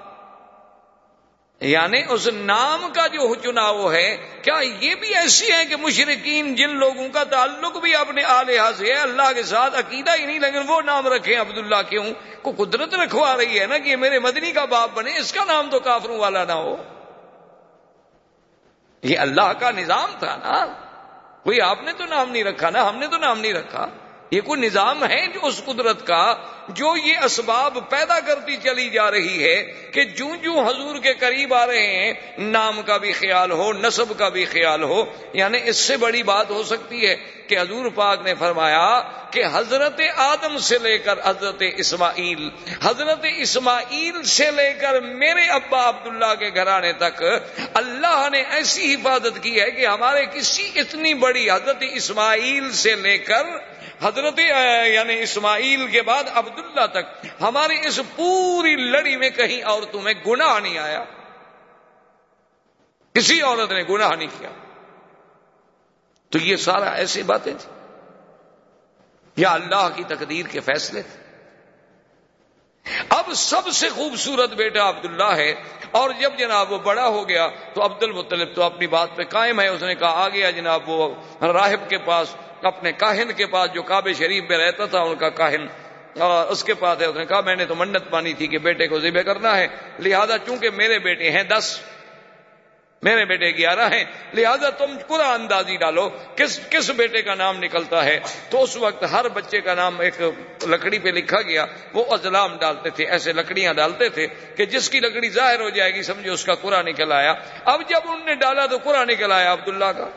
یعنی اس نام کا جو چناؤ ہے، کیا یہ بھی ایسی ہے کہ مشرقین جن لوگوں کا تعلق بھی اپنے آلیہ سے ہے، اللہ کے ساتھ عقیدہ ہی نہیں، لیکن وہ نام رکھیں عبداللہ کیوں؟ کو قدرت رکھوا رہی ہے نا کہ میرے مدنی کا باپ بنے، اس کا نام تو کافروں والا نہ ہو۔ یہ اللہ کا نظام تھا نا۔ کوئی آپ نے تو نام نہیں رکھا نا، ہم نے تو نام نہیں رکھا۔ یہ کوئی نظام ہے جو اس قدرت کا، جو یہ اسباب پیدا کرتی چلی جا رہی ہے کہ جو جو حضور کے قریب آ رہے ہیں، نام کا بھی خیال ہو نصب کا بھی خیال ہو یعنی اس سے بڑی بات ہو سکتی ہے کہ حضور پاک نے فرمایا کہ حضرت آدم سے لے کر حضرت اسماعیل حضرت اسماعیل سے لے کر میرے ابا عبداللہ کے گھرانے تک اللہ نے ایسی حفاظت کی ہے کہ ہمارے کسی اتنی بڑی حضرت اسماعیل سے لے کر حضرت یعنی اسماعیل کے بعد عبداللہ تک ہماری اس پوری لڑی میں کہیں عورتوں میں گناہ نہیں آیا۔ کسی عورت نے گناہ نہیں کیا۔ تو یہ سارا ایسی باتیں تھیں۔ یا اللہ کی تقدیر کے فیصلے تھے۔ اب سب سے خوبصورت بیٹا عبداللہ ہے اور جب جناب وہ بڑا ہو گیا تو عبد المطلب تو اپنی بات پہ قائم ہے۔ اس نے کہا آ گیا جناب، وہ راہب کے پاس اپنے کاہن کے پاس جو کعبے شریف میں رہتا تھا، ان کا کاہن اس کے پاس ہے، اس نے کہا، میں نے تو منت پانی تھی کہ بیٹے کو ذبح کرنا ہے۔ لہذا چونکہ میرے بیٹے ہیں دس، میرے بیٹے گیارہ ہیں، لہذا تم پورا اندازی ڈالو کس کس بیٹے کا نام نکلتا ہے۔ تو اس وقت ہر بچے کا نام ایک لکڑی پہ لکھا گیا، وہ ازلام ڈالتے تھے، ایسے لکڑیاں ڈالتے تھے کہ جس کی لکڑی ظاہر ہو جائے گی، سمجھو، اس کا قرآ نکل آیا۔ اب جب ان نے ڈالا تو قرآن نکل آیا عبداللہ کا۔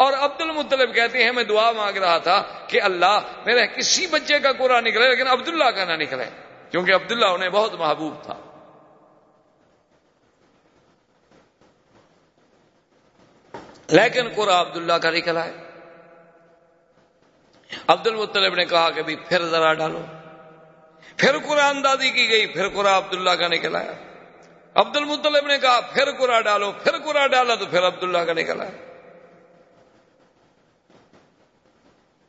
اور عبد المطلب کہتے ہیں، میں دعا مانگ رہا تھا کہ اللہ میرے کسی بچے کا قرآن نکلے، لیکن عبداللہ کا نہ نکلے، کیونکہ عبداللہ انہیں بہت محبوب تھا۔ لیکن قرآن عبداللہ کا نکلا ہے عبد المطلب نے کہا کہ پھر ذرا ڈالو۔ پھر قرآن اندازی کی گئی، پھر قرآن عبداللہ کا نکلا ہے عبد المطلب نے کہا، پھر قرآن ڈالو، پھر قرآن ڈالا تو پھر عبداللہ کا نکلا ہے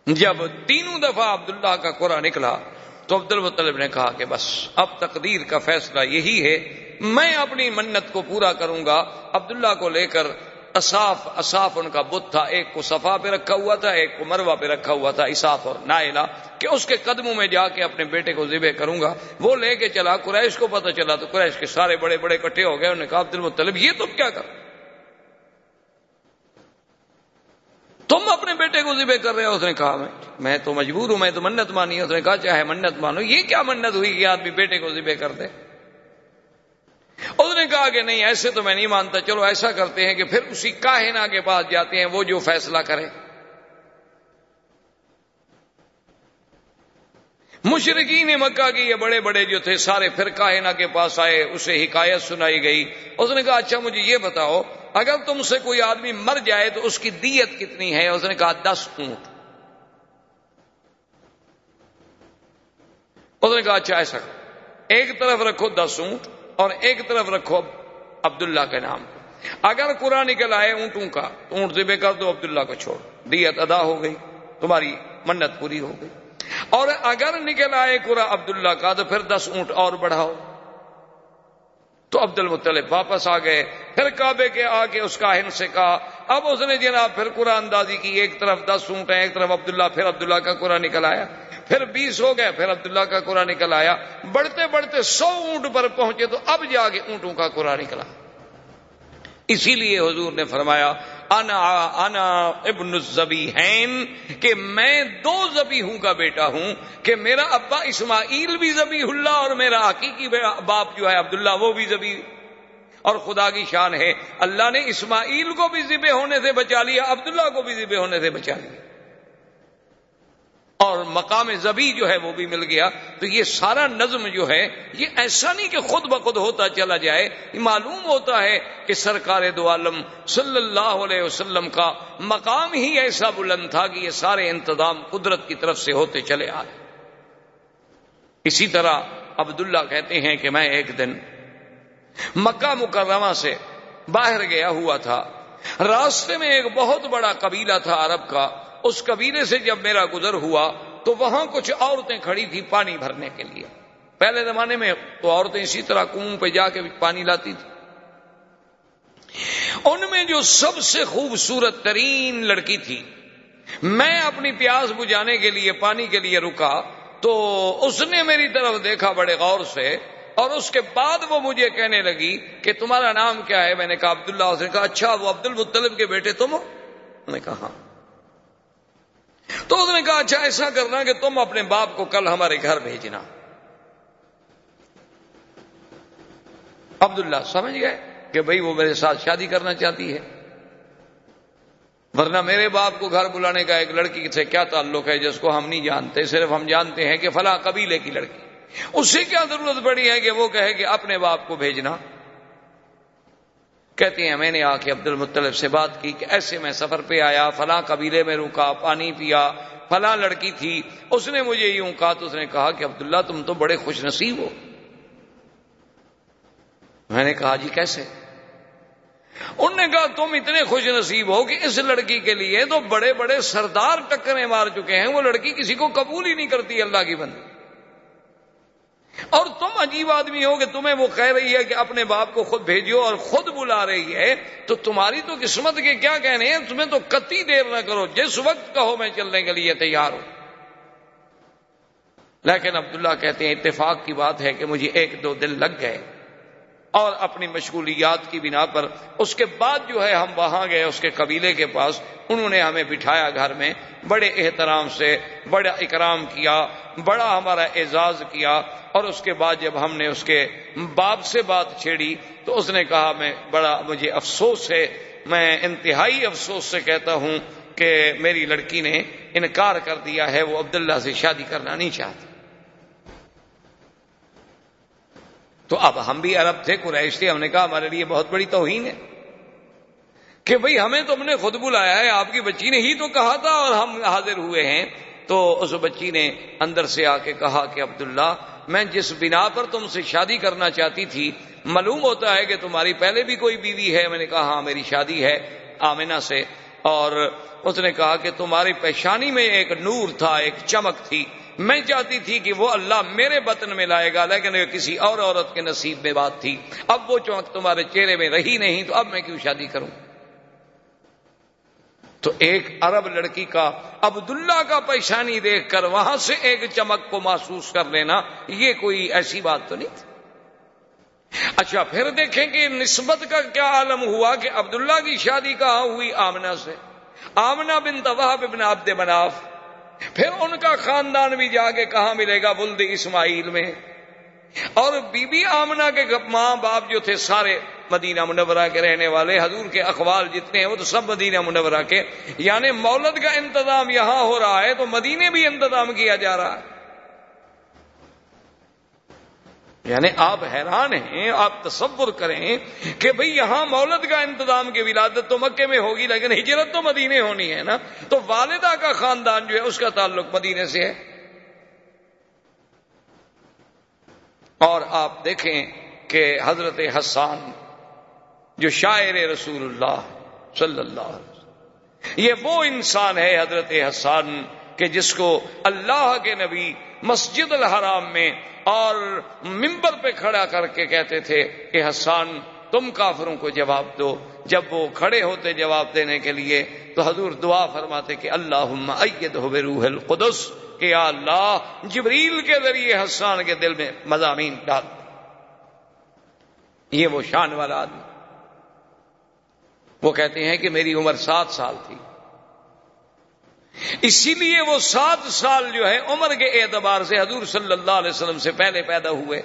جب تینوں دفعہ عبداللہ کا قرآن نکلا تو عبد المطلب نے کہا کہ بس، اب تقدیر کا فیصلہ یہی ہے، میں اپنی منت کو پورا کروں گا۔ عبداللہ کو لے کر اصاف اصاف ان کا بت تھا، ایک کو صفا پہ رکھا ہوا تھا، ایک کو مروا پہ رکھا ہوا تھا اصاف اور نائلہ، کہ اس کے قدموں میں جا کے اپنے بیٹے کو ذبح کروں گا۔ وہ لے کے چلا، قریش کو پتہ چلا تو قریش کے سارے بڑے بڑے کٹھے ہو گئے، انہوں نے کہا عبد المطلب یہ تم کیا کر تم اپنے بیٹے کو ذبح کر رہے ہو؟ اس نے کہا، میں تو مجبور ہوں، میں تو منت مانی اس نے کہا، چاہے منت مانو۔ یہ کیا منت ہوئی کہ آدمی بیٹے کو ذبح کر دے؟ اس نے کہا کہ نہیں، ایسے تو میں نہیں مانتا۔ چلو، ایسا کرتے ہیں کہ پھر اسی کاہنا کے پاس جاتے ہیں، وہ جو فیصلہ کرے مشرقین مکہ کی یہ بڑے بڑے جو تھے، سارے پھر کاہنا کے پاس آئے، اسے حکایت سنائی گئی۔ اس نے کہا اچھا مجھے یہ بتاؤ اگر تم سے کوئی آدمی مر جائے تو اس کی دیت کتنی ہے؟ اس نے کہا دس اونٹ۔ اس نے کہا اچھا ایسا ایک طرف رکھو دس اونٹ اور ایک طرف رکھو عبداللہ کے نام۔ اگر قرآن نکل آئے اونٹوں کا، تو اونٹ ذبے کر دو، عبداللہ کو چھوڑ۔ دیت ادا ہو گئی، تمہاری منت پوری ہو گئی۔ اور اگر نکل آئے قرآن عبداللہ کا، تو پھر دس اونٹ اور بڑھاؤ۔ تو عبد المطلب واپس آ گئے، پھر کعبے کے آ کے اس کاہن سے کہا، اب اس نے جناب پھر قرآن اندازی کی، ایک طرف دس اونٹ ہیں ایک طرف عبداللہ، پھر عبداللہ کا قرآن نکل آیا، پھر بیس ہو گئے، پھر عبداللہ کا قرآن نکل آیا، بڑھتے بڑھتے سو اونٹ پر پہنچے تو اب جا کے اونٹوں کا قرآن نکلا۔ اسی لیے حضور نے فرمایا انا انا ابن الزبیحین، کہ میں دو زبیحوں کا بیٹا ہوں، کہ میرا ابا اسماعیل بھی زبیح اللہ اور میرا حقیقی باپ جو ہے عبداللہ وہ بھی زبی اور خدا کی شان ہے، اللہ نے اسماعیل کو بھی ذبح ہونے سے بچا لیا، عبداللہ کو بھی ذبح ہونے سے بچا لیا۔ اور مقام زبی جو ہے وہ بھی مل گیا۔ تو یہ سارا نظم جو ہے، یہ ایسا نہیں کہ خود بخود ہوتا چلا جائے۔ یہ معلوم ہوتا ہے کہ سرکار دو عالم صلی اللہ علیہ وسلم کا مقام ہی ایسا بلند تھا کہ یہ سارے انتظام قدرت کی طرف سے ہوتے چلے آئے اسی طرح عبداللہ کہتے ہیں کہ میں ایک دن مکہ مکرمہ سے باہر گیا ہوا تھا۔ راستے میں ایک بہت بڑا قبیلہ تھا عرب کا۔ اس قبیلے سے جب میرا گزر ہوا تو وہاں کچھ عورتیں کھڑی تھی پانی بھرنے کے لیے۔ پہلے زمانے میں تو عورتیں اسی طرح کنو پہ جا کے پانی لاتی تھی ان میں جو سب سے خوبصورت ترین لڑکی تھی، میں اپنی پیاس بجانے کے لیے، پانی کے لیے رکا تو اس نے میری طرف دیکھا بڑے غور سے اور اس کے بعد وہ مجھے کہنے لگی کہ تمہارا نام کیا ہے؟ میں نے کہا عبداللہ۔ اس نے کہا اچھا وہ عبد المطلب کے بیٹے تم ہو؟ میں نے کہا ہاں۔ تو اس نے کہا اچھا ایسا کرنا کہ تم اپنے باپ کو کل ہمارے گھر بھیجنا۔ عبداللہ، سمجھ گئے کہ بھائی وہ میرے ساتھ شادی کرنا چاہتی ہے۔ ورنہ میرے باپ کو گھر بلانے کا ایک لڑکی سے کیا تعلق ہے جس کو ہم نہیں جانتے؟ صرف ہم جانتے ہیں کہ فلاں قبیلے کی لڑکی۔ اس سے کیا ضرورت پڑی ہے کہ وہ کہے کہ اپنے باپ کو بھیجنا؟ کہتے ہیں، میں نے آ کے عبد المطلب سے بات کی کہ ایسے میں سفر پہ آیا، فلاں قبیلے میں رکا، پانی پیا، فلاں لڑکی تھی، اس نے مجھے یوں کہا، تو اس نے کہا کہ عبداللہ تم تو بڑے خوش نصیب ہو۔ میں نے کہا جی کیسے؟ ان نے کہا، تم اتنے خوش نصیب ہو کہ اس لڑکی کے لیے تو بڑے بڑے سردار ٹکرے مار چکے ہیں، وہ لڑکی کسی کو قبول ہی نہیں کرتی اللہ کی بندی۔ اور تم عجیب آدمی ہو کہ تمہیں وہ کہہ رہی ہے کہ اپنے باپ کو خود بھیجو اور خود بلا رہی ہے، تو تمہاری تو قسمت کے کیا کہنے ہیں؟ تمہیں تو کتی دیر نہ کرو، جس وقت کہو میں چلنے کے لیے تیار ہوں۔ لیکن عبداللہ کہتے ہیں، اتفاق کی بات ہے کہ مجھے ایک دو دن لگ گئے۔ اور اپنی مشغولیات کی بنا پر اس کے بعد جو ہے ہم وہاں گئے اس کے قبیلے کے پاس، انہوں نے ہمیں بٹھایا گھر میں، بڑے احترام سے، بڑا اکرام کیا، بڑا ہمارا اعزاز کیا، اور اس کے بعد جب ہم نے اس کے باپ سے بات چھیڑی تو اس نے کہا، میں بڑا، مجھے افسوس ہے، میں انتہائی افسوس سے کہتا ہوں کہ میری لڑکی نے انکار کر دیا ہے، وہ عبداللہ سے شادی کرنا نہیں چاہتی۔ تو اب ہم بھی عرب تھے، قریش تھے، ہم نے کہا ہمارے لیے بہت بڑی توہین ہے کہ بھئی ہمیں تم نے خود بلایا ہے، آپ کی بچی نے ہی تو کہا تھا اور ہم حاضر ہوئے ہیں۔ تو اس بچی نے اندر سے آ کے کہا کہ عبداللہ، میں جس بنا پر تم سے شادی کرنا چاہتی تھی، معلوم ہوتا ہے کہ تمہاری پہلے بھی کوئی بیوی ہے۔ میں نے کہا ہاں میری شادی ہے آمینہ سے۔ اور اس نے کہا کہ تمہاری پیشانی میں ایک نور تھا، ایک چمک تھی۔ میں چاہتی تھی کہ وہ اللہ میرے بطن میں لائے گا، لیکن کسی اور عورت کے نصیب میں بات تھی، اب وہ چمک تمہارے چہرے میں رہی نہیں، تو اب میں کیوں شادی کروں؟ تو ایک عرب لڑکی کا عبداللہ کا پیشانی دیکھ کر وہاں سے ایک چمک کو محسوس کر لینا، یہ کوئی ایسی بات تو نہیں تھی؟ اچھا پھر دیکھیں کہ نسبت کا کیا عالم ہوا کہ عبداللہ کی شادی کہاں ہوئی آمنہ سے؟ آمنہ بن طواف ابن عبد مناف۔ پھر ان کا خاندان بھی جا کے کہاں ملے گا بلد اسماعیل میں؟ اور بی بی آمنا کے ماں باپ جو تھے سارے مدینہ منورہ کے رہنے والے، حضور کے اخبار جتنے ہیں وہ تو سب مدینہ منورہ کے یعنی مولد کا انتظام یہاں ہو رہا ہے تو مدینے بھی انتظام کیا جا رہا ہے۔ یعنی آپ حیران ہیں، آپ تصور کریں کہ بھئی یہاں مولد کا انتظام کی ولادت تو مکے میں ہوگی، لیکن ہجرت تو مدینے ہونی ہے نا۔ تو والدہ کا خاندان جو ہے، اس کا تعلق مدینے سے ہے۔ اور آپ دیکھیں کہ حضرت حسان، جو شاعر رسول اللہ صلی اللہ علیہ وسلم، یہ وہ انسان ہے حضرت حسان کہ جس کو اللہ کے نبی مسجد الحرام میں اور ممبر پہ کھڑا کر کے کہتے تھے کہ حسان، تم کافروں کو جواب دو۔ جب وہ کھڑے ہوتے جواب دینے کے لیے، تو حضور دعا فرماتے کہ اللہ ہو روح القدس، کہ یا اللہ، جبریل کے ذریعے حسان کے دل میں مضامین ڈال۔ یہ وہ شان والا آدمی۔ وہ کہتے ہیں کہ میری عمر سات سال تھی۔ اسی لیے وہ سات سال جو ہے عمر کے اعتبار سے حضور صلی اللہ علیہ وسلم سے پہلے پیدا ہوئے۔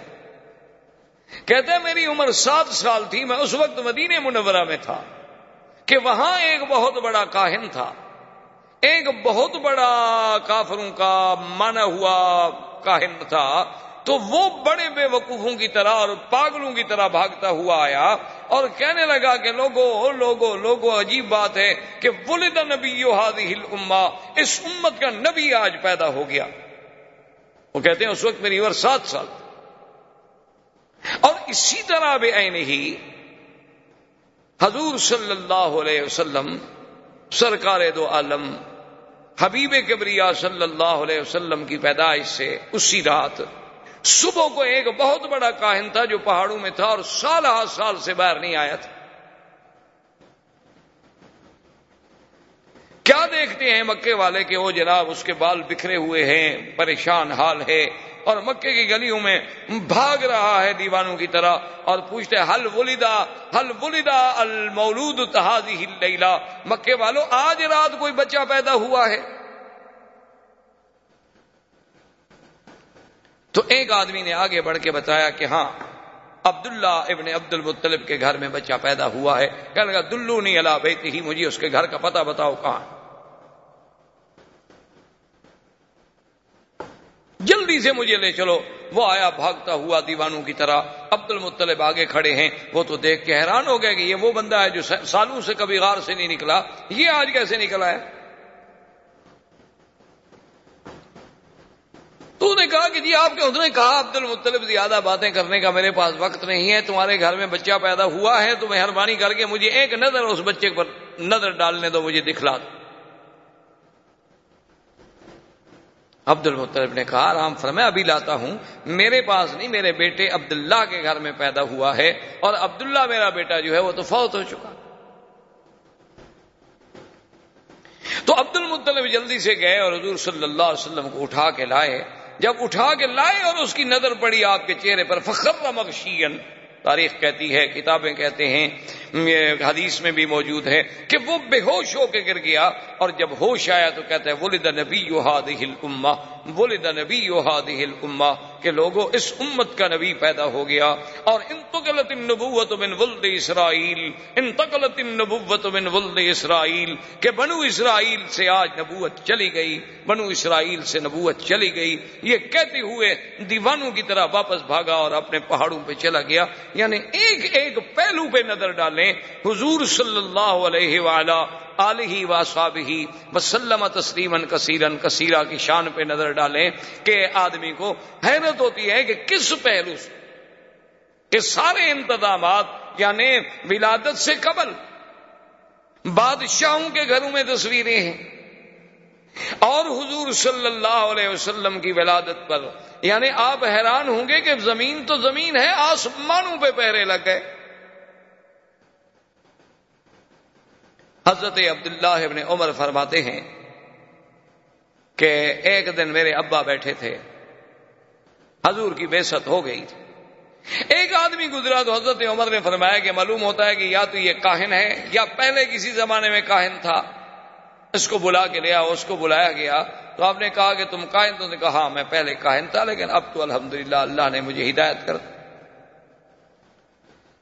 کہتے ہیں میری عمر سات سال تھی، میں اس وقت مدینہ منورہ میں تھا کہ وہاں ایک بہت بڑا کاہن تھا۔ ایک بہت بڑا کافروں کا مانا ہوا کاہن تھا۔ تو وہ بڑے بے وقوفوں کی طرح اور پاگلوں کی طرح بھاگتا ہوا آیا اور کہنے لگا کہ لوگو لوگو لوگو، عجیب بات ہے کہ ولد نبی الما اس امت کا نبی آج پیدا ہو گیا۔ وہ کہتے ہیں، اس وقت میری عمر سات سال۔ اور اسی طرح بے عین ہی حضور صلی اللہ علیہ وسلم، سرکار دو عالم، حبیب کبریا صلی اللہ علیہ وسلم کی پیدائش سے اسی رات صبح کو ایک بہت بڑا کاہن تھا جو پہاڑوں میں تھا اور سال ہاتھ سال سے باہر نہیں آیا تھا۔ کیا دیکھتے ہیں مکے والے کہ وہ جناب اس کے بال بکھرے ہوئے ہیں، پریشان حال ہے اور مکے کی گلیوں میں بھاگ رہا ہے دیوانوں کی طرح اور پوچھتے حل ولیدا حل ولیدا المولود تحادی ہل مکے والوں آج رات کوئی بچہ پیدا ہوا ہے۔ تو ایک آدمی نے آگے بڑھ کے بتایا کہ ہاں عبداللہ ابن عبد المطلب کے گھر میں بچہ پیدا ہوا ہے۔ کہنے لگا، دلو نہیں اللہ بیتی ہی مجھے اس کے گھر کا پتہ بتاؤ کہاں جلدی سے مجھے لے چلو۔ وہ آیا، بھاگتا ہوا دیوانوں کی طرح۔ عبد المطلب آگے کھڑے ہیں۔ وہ تو دیکھ کے حیران ہو گئے کہ یہ وہ بندہ ہے جو سالوں سے کبھی غار سے نہیں نکلا۔ یہ آج کیسے نکلا ہے؟ تو نے کہا کہ جی آپ کے اس نے کہا، عبد المطلب زیادہ باتیں کرنے کا میرے پاس وقت نہیں ہے، تمہارے گھر میں بچہ پیدا ہوا ہے، تو مہربانی کر کے مجھے ایک نظر اس بچے پر نظر ڈالنے دو، مجھے دکھلا دو۔ عبد المطلب نے کہا، آرام فرمائے ابھی لاتا ہوں۔ میرے پاس نہیں، میرے بیٹے عبداللہ کے گھر میں پیدا ہوا ہے، اور عبداللہ میرا بیٹا جو ہے وہ تو فوت ہو چکا۔ تو عبد المطلب جلدی سے گئے اور حضور صلی اللہ علیہ وسلم کو اٹھا کے لائے۔ جب اٹھا کے لائے اور اس کی نظر پڑی آپ کے چہرے پر، فخر مغشین۔ تاریخ کہتی ہے، کتابیں کہتے ہیں حدیث میں بھی موجود ہے کہ وہ بے ہوش ہو کے گر گیا اور جب ہوش آیا تو کہتے ہیں ولد نبی ولد نبی الما کہ لوگوں اس امت کا نبی پیدا ہو گیا۔ اور انتقلت النبوت من ولد اسرائیل انتقلت النبوت من ولد اسرائیل، کہ بنو اسرائیل سے آج نبوت چلی گئی۔ بنو اسرائیل سے نبوت چلی گئی۔ یہ کہتے ہوئے دیوانوں کی طرح واپس بھاگا اور اپنے پہاڑوں پہ چلا گیا۔ یعنی ایک ایک پہلو پہ نظر ڈالیں۔ حضور صلی اللہ علیہ وآلہ آلہ و صابی وسلم تسلیمن کثیرن کثیرہ کی شان پہ نظر ڈالیں کہ آدمی کو حیرت ہوتی ہے کہ کس پہلو سے، کہ سارے انتظامات یعنی ولادت سے قبل بادشاہوں کے گھروں میں تصویریں ہیں، اور حضور صلی اللہ علیہ وسلم کی ولادت پر یعنی آپ حیران ہوں گے کہ زمین تو زمین ہے، آسمانوں پہ پہرے لگ گئے۔ حضرت عبداللہ ابن عمر فرماتے ہیں کہ ایک دن میرے ابا بیٹھے تھے۔ حضور کی بے ست ہو گئی۔ تھی ایک آدمی گزرا تو حضرت عمر نے فرمایا کہ معلوم ہوتا ہے کہ یا تو یہ کاہن ہے یا پہلے کسی زمانے میں کاہن تھا۔ اس کو بلا کے لیا اس کو بلایا گیا۔ تو آپ نے کہا کہ تم کاہن، تو نے کہا ہاں میں پہلے کاہن تھا، لیکن اب تو الحمدللہ اللہ نے مجھے ہدایت کر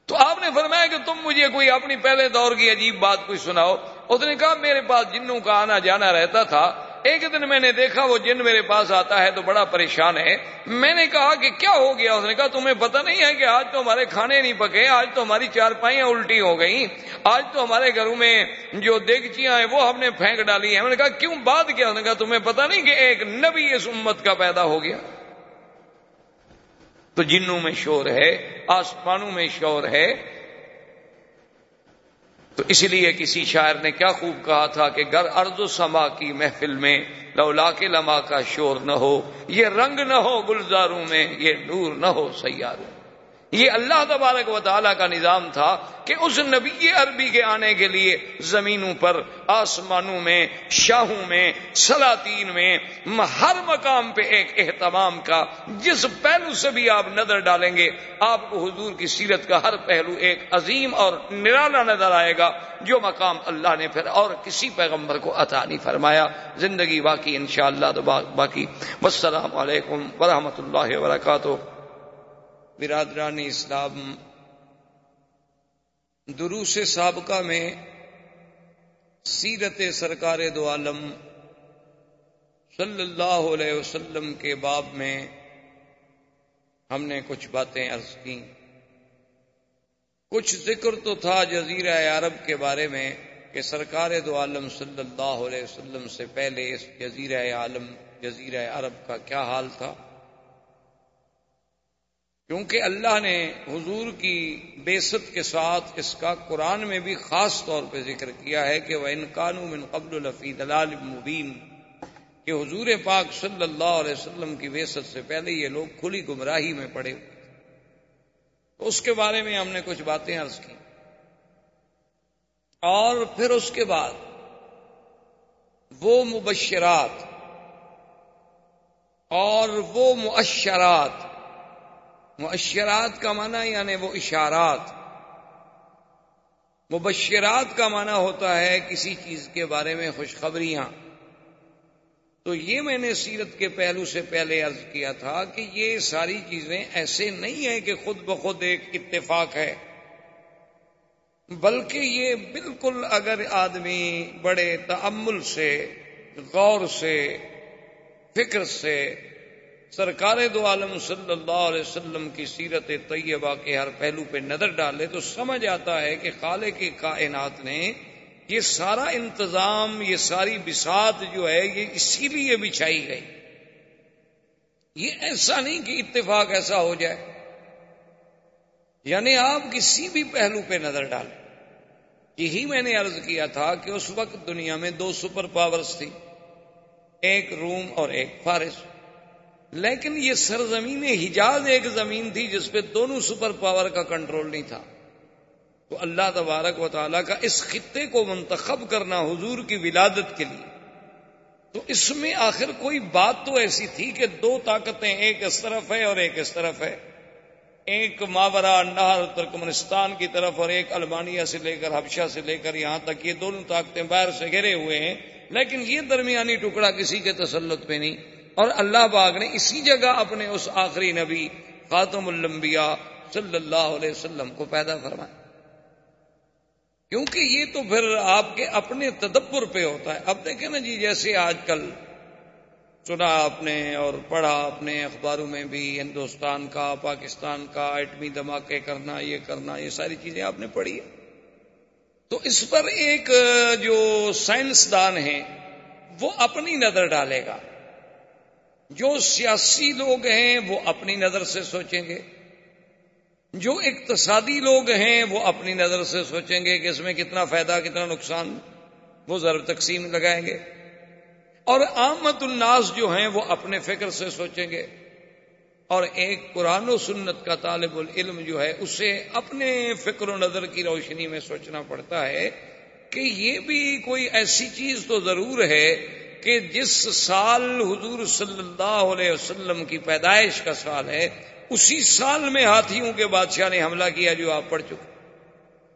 تو آپ نے فرمایا کہ تم مجھے کوئی اپنی پہلے دور کی عجیب بات کوئی سناؤ۔ اس نے کہا، میرے پاس جنوں کا آنا جانا رہتا تھا۔ ایک دن میں نے دیکھا، وہ جن میرے پاس آتا ہے تو بڑا پریشان ہے۔ میں نے کہا کہ کیا ہو گیا؟ اس نے کہا، تمہیں پتہ نہیں ہے کہ آج تو ہمارے کھانے نہیں پکے، آج تو ہماری چار پائیاں الٹی ہو گئی آج تو ہمارے گھروں میں جو دیگچیاں ہیں، وہ ہم نے پھینک ڈالی ہیں۔ میں نے کہا، کیوں بات کیا؟ اس نے کہا، تمہیں پتہ نہیں کہ ایک نبی اس امت کا پیدا ہو گیا۔ تو جنوں میں شور ہے، آسمانوں میں شور ہے۔ تو اس لیے کسی شاعر نے کیا خوب کہا تھا کہ گر ارض و سما کی محفل میں، لولا کے لما کا شور نہ ہو، یہ رنگ نہ ہو گلزاروں میں، یہ نور نہ ہو سیاروں یہ اللہ تبارک و تعالیٰ کا نظام تھا کہ اس نبی عربی کے آنے کے لیے زمینوں پر، آسمانوں میں، شاہوں میں، سلاطین میں، ہر مقام پہ ایک اہتمام کا، جس پہلو سے بھی آپ نظر ڈالیں گے، آپ کو حضور کی سیرت کا ہر پہلو ایک عظیم اور نرالا نظر آئے گا، جو مقام اللہ نے پھر اور کسی پیغمبر کو عطا نہیں فرمایا۔ زندگی باقی انشاءاللہ تو باقی۔ والسلام علیکم ورحمۃ اللہ وبرکاتہ۔ برادران اسلام، دروس سابقہ میں سیرت سرکار دو عالم صلی اللہ علیہ وسلم کے باب میں ہم نے کچھ باتیں عرض کی کچھ ذکر تو تھا جزیرہ عرب کے بارے میں کہ سرکار دو عالم صلی اللہ علیہ وسلم سے پہلے اس جزیرہ عالم، جزیرہ عرب کا کیا حال تھا۔ کیونکہ اللہ نے حضور کی بیست کے ساتھ اس کا قرآن میں بھی خاص طور پہ ذکر کیا ہے کہ وہ انکان من قبل الفی دلال مبین کہ حضور پاک صلی اللہ علیہ وسلم کی بیست سے پہلے یہ لوگ کھلی گمراہی میں پڑے تو اس کے بارے میں ہم نے کچھ باتیں عرض کی۔ اور پھر اس کے بعد وہ مبشرات اور وہ معشرات معشرات کا معنی یعنی وہ اشارات۔ مبشرات کا معنی ہوتا ہے کسی چیز کے بارے میں خوشخبریاں۔ تو یہ میں نے سیرت کے پہلو سے پہلے عرض کیا تھا کہ یہ ساری چیزیں ایسے نہیں ہیں کہ خود بخود ایک اتفاق ہے۔ بلکہ یہ بالکل اگر آدمی بڑے تعمل سے، غور سے، فکر سے سرکار دو عالم صلی اللہ علیہ وسلم کی سیرت طیبہ کے ہر پہلو پہ نظر ڈالے تو سمجھ آتا ہے کہ خالے کی کائنات نے یہ سارا انتظام، یہ ساری بسات جو ہے، یہ اسی لیے بچھائی گئی۔ یہ ایسا نہیں کہ اتفاق ایسا ہو جائے۔ یعنی آپ کسی بھی پہلو پہ نظر ڈالیں یہی میں نے عرض کیا تھا کہ اس وقت دنیا میں دو سپر پاورز تھی ایک روم اور ایک فارس۔ لیکن یہ سرزمین حجاز ایک زمین تھی جس پہ دونوں سپر پاور کا کنٹرول نہیں تھا۔ تو اللہ تبارک و تعالیٰ کا اس خطے کو منتخب کرنا حضور کی ولادت کے لیے۔ تو اس میں آخر کوئی بات تو ایسی تھی کہ دو طاقتیں ایک اس طرف ہے اور ایک اس طرف ہے۔ ایک ماورا نہر ترکمنستان کی طرف اور ایک المانیہ سے لے کر حبشہ سے لے کر یہاں تک یہ دونوں طاقتیں باہر سے گھرے ہوئے ہیں، لیکن یہ درمیانی ٹکڑا کسی کے تسلط پہ نہیں۔ اور اللہ باغ نے اسی جگہ اپنے اس آخری نبی خاتم الانبیاء صلی اللہ علیہ وسلم کو پیدا فرمایا۔ کیونکہ یہ تو پھر آپ کے اپنے تدبر پہ ہوتا ہے۔ اب دیکھیں نا جی جیسے آج کل سنا آپ نے اور پڑھا اپنے اخباروں میں بھی، ہندوستان کا، پاکستان کا، ایٹمی دھماکے کرنا، یہ کرنا، یہ ساری چیزیں آپ نے پڑھی ہے تو اس پر ایک جو سائنسدان ہیں، وہ اپنی نظر ڈالے گا۔ جو سیاسی لوگ ہیں وہ اپنی نظر سے سوچیں گے۔ جو اقتصادی لوگ ہیں وہ اپنی نظر سے سوچیں گے کہ اس میں کتنا فائدہ، کتنا نقصان، وہ ضرب تقسیم لگائیں گے۔ اور آمد الناس جو ہیں وہ اپنے فکر سے سوچیں گے۔ اور ایک قرآن و سنت کا طالب العلم جو ہے، اسے اپنے فکر و نظر کی روشنی میں سوچنا پڑتا ہے کہ یہ بھی کوئی ایسی چیز تو ضرور ہے کہ جس سال حضور صلی اللہ علیہ وسلم کی پیدائش کا سال ہے، اسی سال میں ہاتھیوں کے بادشاہ نے حملہ کیا جو آپ پڑھ چکے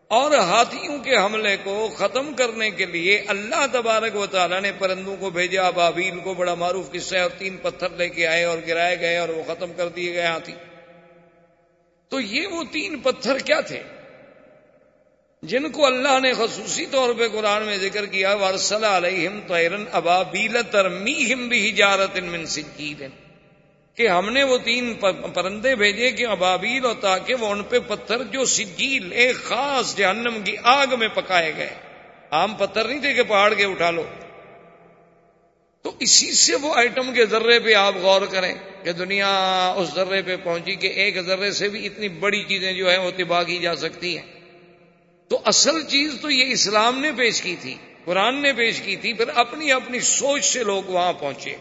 اور ہاتھیوں کے حملے کو ختم کرنے کے لیے اللہ تبارک و تعالیٰ نے پرندوں کو بھیجا، بابیل کو بڑا معروف قصہ اور تین پتھر لے کے آئے اور گرائے گئے اور وہ ختم کر دیے گئے ہاتھی۔ تو یہ وہ تین پتھر کیا تھے؟ جن کو اللہ نے خصوصی طور پہ قرآن میں ذکر کیا ورسل علیہم تیرن ابا بیل ترمیہم بھی جارت من سجیل کہ ہم نے وہ تین پرندے بھیجے کہ ابابیل اور تاکہ وہ ان پہ پتھر جو سجیل، ایک خاص جہنم کی آگ میں پکائے گئے۔ عام پتھر نہیں تھے کہ پہاڑ کے اٹھا لو۔ تو اسی سے وہ آئٹم کے ذرے پہ آپ غور کریں کہ دنیا اس ذرے پہ پہنچی کہ ایک ذرے سے بھی اتنی بڑی چیزیں جو ہیں وہ تباہ کی جا سکتی ہیں۔ تو اصل چیز تو یہ اسلام نے پیش کی تھی، قرآن نے پیش کی تھی، پھر اپنی اپنی سوچ سے لوگ وہاں پہنچے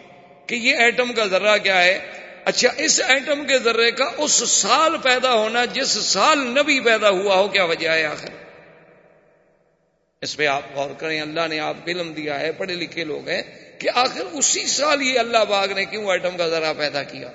کہ یہ ایٹم کا ذرہ کیا ہے۔ اچھا اس ایٹم کے ذرے کا اس سال پیدا ہونا، جس سال نبی پیدا ہوا ہو، کیا وجہ ہے آخر؟ اس پہ آپ غور کریں، اللہ نے آپ علم دیا ہے، پڑھے لکھے لوگ ہیں کہ آخر اسی سال یہ اللہ باغ نے کیوں ایٹم کا ذرہ پیدا کیا؟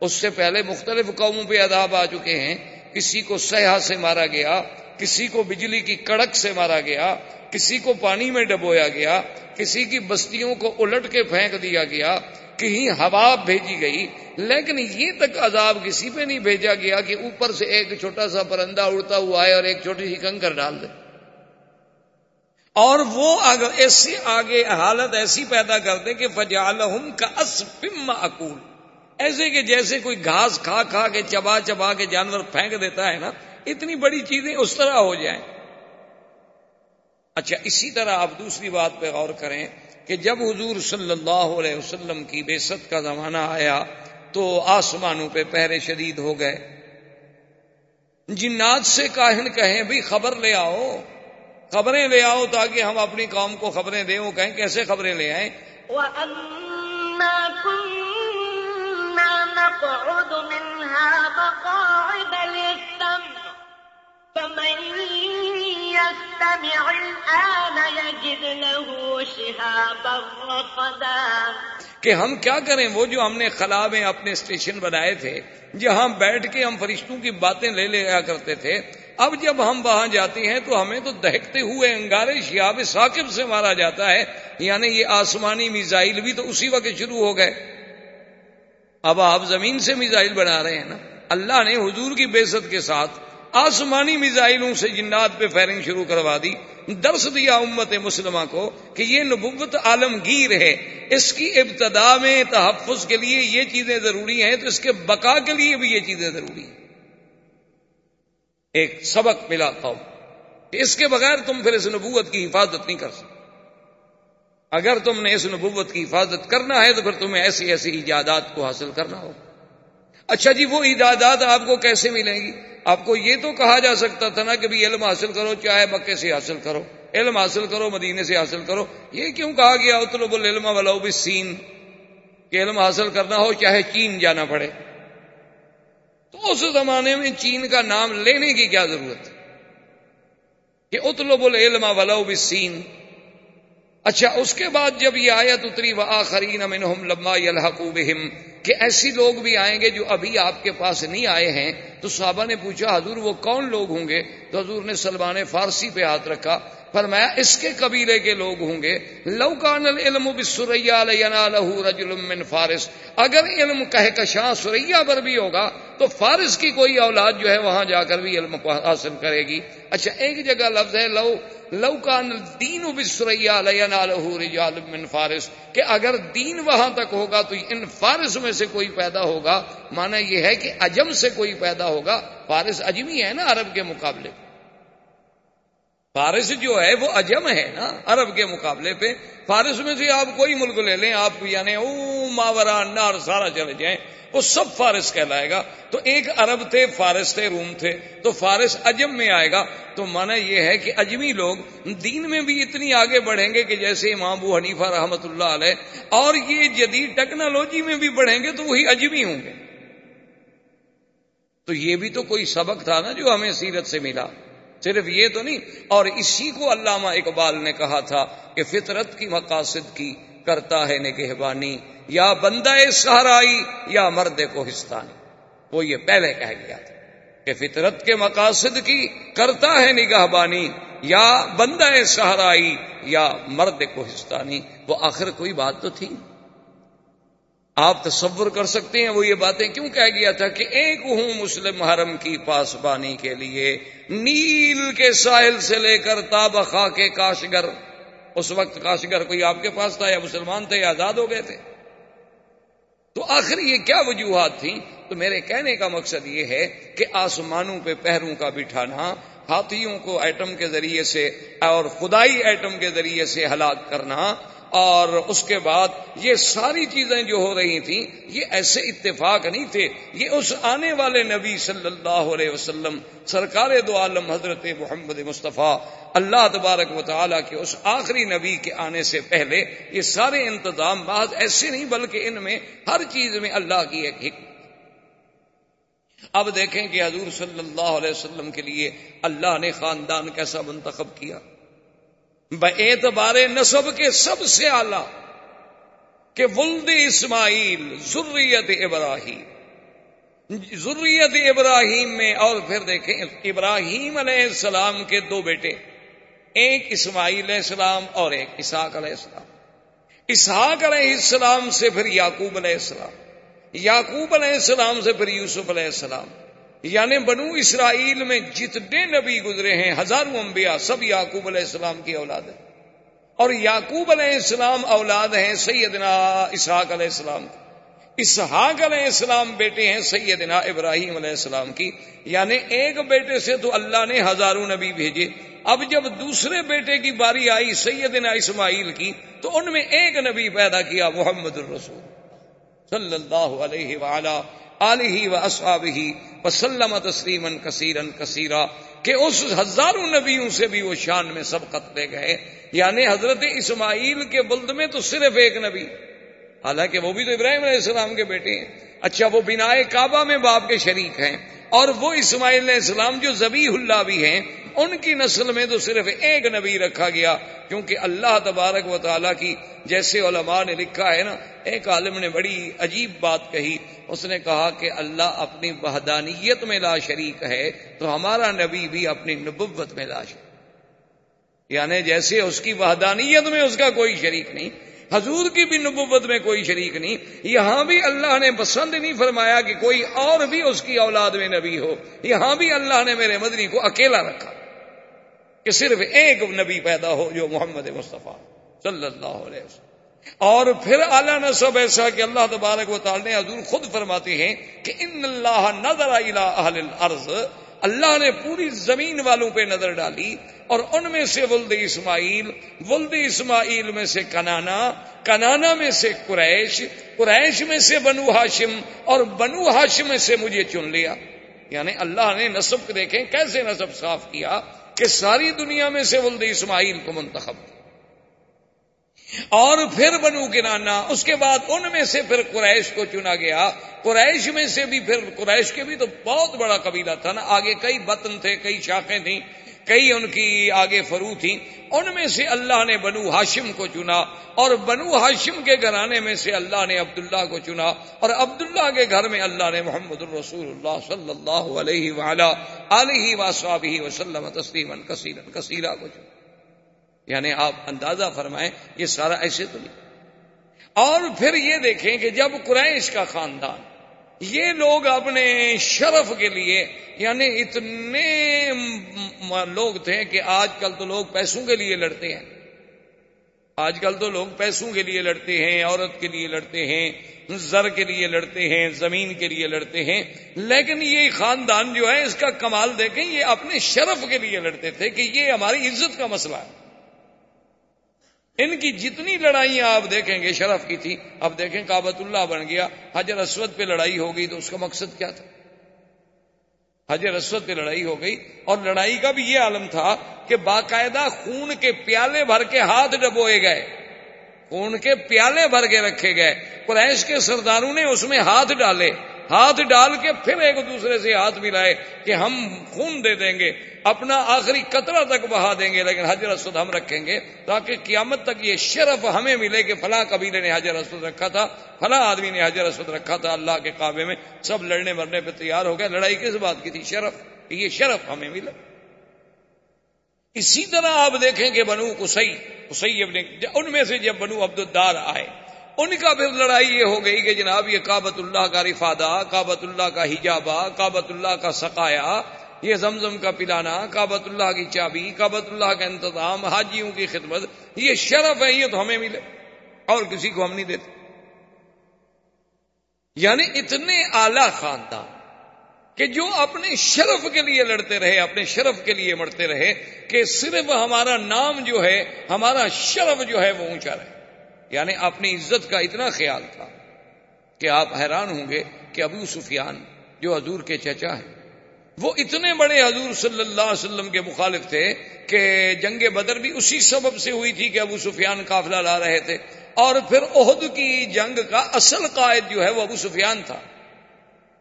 اس سے پہلے مختلف قوموں پہ عذاب آ چکے ہیں۔ کسی کو سیاح سے مارا گیا، کسی کو بجلی کی کڑک سے مارا گیا، کسی کو پانی میں ڈبویا گیا، کسی کی بستیوں کو الٹ کے پھینک دیا گیا، کہیں ہوا بھیجی گئی، لیکن یہ تک عذاب کسی پہ نہیں بھیجا گیا کہ اوپر سے ایک چھوٹا سا پرندہ اڑتا ہوا ہے اور ایک چھوٹی سی کنکر ڈال دے۔ اور وہ اگر ایسی آگے حالت ایسی پیدا کر دے کہ فجال کا اسپم اکول ایسے کہ جیسے کوئی گھاس کھا کھا کے چبا چبا کے جانور پھینک دیتا ہے نا، اتنی بڑی چیزیں اس طرح ہو جائیں۔ اچھا اسی طرح آپ دوسری بات پہ غور کریں کہ جب حضور صلی اللہ علیہ وسلم کی بے ست کا زمانہ آیا تو آسمانوں پہ پہرے شدید ہو گئے۔ جنات سے کاہن کہیں، بھی خبر لے آؤ، خبریں لے آؤ تاکہ ہم اپنی قوم کو خبریں دیں۔ وہ کہیں، کیسے خبریں لے آئیں؟ نقعد منها مقاعد للسمع فمن يستمع الآن يجد له شهابا رصدا کہ ہم کیا کریں؟ وہ جو ہم نے خلا میں اپنے اسٹیشن بنائے تھے، جہاں بیٹھ کے ہم فرشتوں کی باتیں لے لیا کرتے تھے، اب جب ہم وہاں جاتے ہیں تو ہمیں تو دہکتے ہوئے انگارے شیاب ثاقب سے مارا جاتا ہے یعنی یہ آسمانی میزائل بھی تو اسی وقت شروع ہو گئے۔ اب آپ زمین سے میزائل بنا رہے ہیں نا۔ اللہ نے حضور کی بےزت کے ساتھ آسمانی میزائلوں سے جنات پہ فائرنگ شروع کروا دی۔ درس دیا امت مسلمہ کو کہ یہ نبوت عالمگیر ہے۔ اس کی ابتدا میں تحفظ کے لیے یہ چیزیں ضروری ہیں، تو اس کے بقا کے لیے بھی یہ چیزیں ضروری ہیں۔ ایک سبق ملا قوم کہ اس کے بغیر تم پھر اس نبوت کی حفاظت نہیں کر سکتے۔ اگر تم نے اس نبوت کی حفاظت کرنا ہے تو پھر تمہیں ایسی ایسی ایجادات کو حاصل کرنا ہو۔ اچھا جی وہ ایجادات آپ کو کیسے ملیں گی؟ آپ کو یہ تو کہا جا سکتا تھا نا کہ بھی علم حاصل کرو، چاہے مکے سے حاصل کرو، علم حاصل کرو، مدینے سے حاصل کرو۔ یہ کیوں کہا گیا؟ اتلب العلم ولو سین کہ علم حاصل کرنا ہو، چاہے چین جانا پڑے۔ تو اس زمانے میں چین کا نام لینے کی کیا ضرورت؟ کہ اتلب العلم ولو سین اچھا اس کے بعد جب یہ آیت اتری و آخرین امنہم لما بہم، کہ ایسی لوگ بھی آئیں گے جو ابھی آپ کے پاس نہیں آئے ہیں، تو صحابہ نے پوچھا، حضور وہ کون لوگ ہوں گے؟ تو حضور نے سلمان فارسی پہ ہاتھ رکھا فرمایا، اس کے قبیلے کے لوگ ہوں گے لوکان العلم بسریا رجل من فارس۔ اگر علم کہکشاں سریا پر بھی ہوگا، تو فارس کی کوئی اولاد جو ہے وہاں جا کر بھی علم حاصل کرے گی۔ اچھا ایک جگہ لفظ ہے، لو لوکان دین بسریا رجال من فارس۔ کہ اگر دین وہاں تک ہوگا، تو ان فارس میں سے کوئی پیدا ہوگا۔ مانا یہ ہے کہ اجم سے کوئی پیدا ہوگا۔ فارس اجمی ہے نا عرب کے مقابلے۔ فارس جو ہے وہ اجم ہے نا، عرب کے مقابلے پہ۔ فارس میں سے آپ کوئی ملک لے لیں، آپ یعنی او ماورا نار سارا چلے جائیں، وہ سب فارس کہلائے گا۔ تو ایک عرب تھے، فارس تھے، روم تھے۔ تو فارس اجم میں آئے گا۔ تو مانا یہ ہے کہ اجمی لوگ دین میں بھی اتنی آگے بڑھیں گے کہ جیسے امام ابو حنیفہ رحمت اللہ علیہ، اور یہ جدید ٹیکنالوجی میں بھی بڑھیں گے تو وہی اجمی ہوں گے۔ تو یہ بھی تو کوئی سبق تھا نا جو ہمیں سیرت سے ملا۔ صرف یہ تو نہیں، اور اسی کو علامہ اقبال نے کہا تھا کہ فطرت کی مقاصد کی کرتا ہے نگہبانی، یا بندہ سہرائی یا مرد کو ہستانی وہ یہ پہلے کہہ گیا تھا کہ فطرت کے مقاصد کی کرتا ہے نگاہ بانی یا بندہ سہرائی یا مرد کو ہستانی وہ آخر کوئی بات تو تھی۔ آپ تصور کر سکتے ہیں وہ یہ باتیں کیوں کہہ گیا تھا کہ ایک ہوں مسلم حرم کی پاسبانی کے لیے نیل کے ساحل سے لے کر تابخا کے کاشگر، اس وقت کاشگر کوئی آپ کے پاس تھا یا مسلمان تھے یا آزاد ہو گئے تھے؟ تو آخر یہ کیا وجوہات تھیں؟ تو میرے کہنے کا مقصد یہ ہے کہ آسمانوں پہ پہروں کا بٹھانا، ہاتھیوں کو ایٹم کے ذریعے سے اور خدائی ایٹم کے ذریعے سے ہلاک کرنا اور اس کے بعد یہ ساری چیزیں جو ہو رہی تھیں، یہ ایسے اتفاق نہیں تھے۔ یہ اس آنے والے نبی صلی اللہ علیہ وسلم، سرکار دو عالم حضرت محمد مصطفیٰ، اللہ تبارک و تعالیٰ کے اس آخری نبی کے آنے سے پہلے یہ سارے انتظام بعض ایسے نہیں، بلکہ ان میں ہر چیز میں اللہ کی ایک حکمت۔ اب دیکھیں کہ حضور صلی اللہ علیہ وسلم کے لیے اللہ نے خاندان کیسا منتخب کیا۔ اعتبار نصب کے سب سے اعلی کہ ولد اسماعیل ضروریت ابراہیم۔ ضروریت ابراہیم میں اور پھر دیکھیں ابراہیم علیہ السلام کے دو بیٹے، ایک اسماعیل علیہ السلام اور ایک اسحاق علیہ السلام۔ اسحاق علیہ السلام سے پھر یعقوب علیہ السلام، یعقوب علیہ السلام سے پھر یوسف علیہ السلام۔ یعنی بنو اسرائیل میں جتنے نبی گزرے ہیں، ہزاروں انبیاء، سب یعقوب علیہ السلام کی اولاد ہیں۔ اور یعقوب علیہ السلام اولاد ہیں سیدنا اسحاق علیہ السلام۔ اسحاق علیہ السلام بیٹے ہیں سیدنا ابراہیم علیہ السلام کی۔ یعنی ایک بیٹے سے تو اللہ نے ہزاروں نبی بھیجے۔ اب جب دوسرے بیٹے کی باری آئی سیدنا اسماعیل کی، تو ان میں ایک نبی پیدا کیا، محمد الرسول۔ صلی اللہ علیہ وعلا علیہ و اصحاب ہی وسلم تسلیمن کثیرن کثیرہ کہ اس ہزاروں نبیوں سے بھی وہ شان میں سبقت لے گئے۔ یعنی حضرت اسماعیل کے بلد میں تو صرف ایک نبی۔ حالانکہ وہ بھی تو ابراہیم علیہ السلام کے بیٹے ہیں۔ اچھا وہ بنا کعبہ میں باپ کے شریک ہیں اور وہ اسماعیل علیہ السلام جو زبی اللہ بھی ہیں، ان کی نسل میں تو صرف ایک نبی رکھا گیا، کیونکہ اللہ تبارک و تعالیٰ کی جیسے علماء نے لکھا ہے نا، ایک عالم نے بڑی عجیب بات کہی۔ اس نے کہا کہ اللہ اپنی وحدانیت میں لا شریک ہے تو ہمارا نبی بھی اپنی نبوت میں لا شریک یعنی جیسے اس کی وحدانیت میں اس کا کوئی شریک نہیں حضور کی بھی نبوت میں کوئی شریک نہیں۔ یہاں بھی اللہ نے پسند نہیں فرمایا کہ کوئی اور بھی اس کی اولاد میں نبی ہو۔ یہاں بھی اللہ نے میرے مدنی کو اکیلا رکھا کہ صرف ایک نبی پیدا ہو جو محمد مصطفیٰ صلی اللہ علیہ وسلم۔ اور پھر اعلیٰ نصب ایسا کہ اللہ تبارک و تعالی نے حضور خود فرماتے ہیں کہ ان اللہ نظر اہل الارض۔ اللہ نے پوری زمین والوں پہ نظر ڈالی۔ اور ان میں سے ولد اسماعیل ولد اسماعیل میں سے کنانا کنانا میں سے قریش قریش میں سے بنو ہاشم اور بنو ہاشم میں سے مجھے چن لیا۔ یعنی اللہ نے نصب دیکھیں کیسے نصب صاف کیا کہ ساری دنیا میں سے ولد اسماعیل کو منتخب۔ اور پھر بنو کنانا، اس کے بعد ان میں سے پھر قریش کو چنا گیا۔ قریش میں سے بھی پھر، قریش کے بھی تو بہت بڑا قبیلہ تھا نا، آگے کئی بطن تھے، کئی شاخیں تھیں۔ کئی ان کی آگے فرو تھیں۔ ان میں سے اللہ نے بنو ہاشم کو چنا اور بنو ہاشم کے گھرانے میں سے اللہ نے عبداللہ کو چنا اور عبداللہ کے گھر میں اللہ نے محمد الرسول اللہ صلی اللہ علیہ وعلا علیہ واسابی وسلم تسلیم کثیر کثیرہ کو چنا۔ یعنی آپ اندازہ فرمائیں، یہ سارا ایسے تو نہیں۔ اور پھر یہ دیکھیں کہ جب قریش کا خاندان یہ لوگ اپنے شرف کے لیے یعنی اتنے لوگ تھے کہ آج کل تو لوگ پیسوں کے لیے لڑتے ہیں۔ آج کل تو لوگ پیسوں کے لیے لڑتے ہیں، عورت کے لیے لڑتے ہیں، زر کے لیے لڑتے ہیں، زمین کے لیے لڑتے ہیں۔ لیکن یہ خاندان جو ہے، اس کا کمال دیکھیں، یہ اپنے شرف کے لیے لڑتے تھے کہ یہ ہماری عزت کا مسئلہ ہے۔ ان کی جتنی لڑائیاں آپ دیکھیں گے، شرف کی تھی، اب دیکھیں کابت اللہ بن گیا، حجر اسود پہ لڑائی ہو گئی تو اس کا مقصد کیا تھا؟ حجر اسود پہ لڑائی ہو گئی اور لڑائی کا بھی یہ عالم تھا کہ باقاعدہ خون کے پیالے بھر کے ہاتھ ڈبوئے گئے، خون کے پیالے بھر کے رکھے گئے۔ قریش کے سرداروں نے اس میں ہاتھ ڈالے۔ ہاتھ ڈال کے پھر ایک دوسرے سے ہاتھ ملائے کہ ہم خون دے دیں گے، اپنا آخری قطرہ تک بہا دیں گے، لیکن حجر اسود ہم رکھیں گے تاکہ قیامت تک یہ شرف ہمیں ملے کہ فلاں قبیلے نے حجر اسود رکھا تھا، فلاں آدمی نے حجر اسود رکھا تھا، اللہ کے کعبے میں سب لڑنے مرنے پہ تیار ہو گئے۔ لڑائی کس بات کی تھی؟ شرف یہ شرف ہمیں ملا۔ اسی طرح آپ دیکھیں کہ بنو کسئی کسئی ان میں سے جب بنو عبد الدار آئے ان کا پھر لڑائی یہ ہو گئی کہ جناب یہ کابت اللہ کا رفادہ کابت اللہ کا حجابہ کابت اللہ کا سقایا یہ زمزم کا پلانا کابت اللہ کی چابی کابت اللہ کا انتظام، حاجیوں کی خدمت، یہ شرف ہے یہ تو ہمیں ملے۔ اور کسی کو ہم نہیں دیتے۔ یعنی اتنے اعلی خاندان کہ جو اپنے شرف کے لیے لڑتے رہے، اپنے شرف کے لیے مڑتے رہے کہ صرف ہمارا نام جو ہے، ہمارا شرف جو ہے وہ اونچا رہے۔ یعنی اپنی عزت کا اتنا خیال تھا کہ آپ حیران ہوں گے کہ ابو سفیان جو حضور کے چچا ہیں، وہ اتنے بڑے حضور صلی اللہ علیہ وسلم کے مخالف تھے کہ جنگ بدر بھی اسی سبب سے ہوئی تھی کہ ابو سفیان قافلہ لا رہے تھے۔ اور پھر عہد کی جنگ کا اصل قائد جو ہے وہ ابو سفیان تھا۔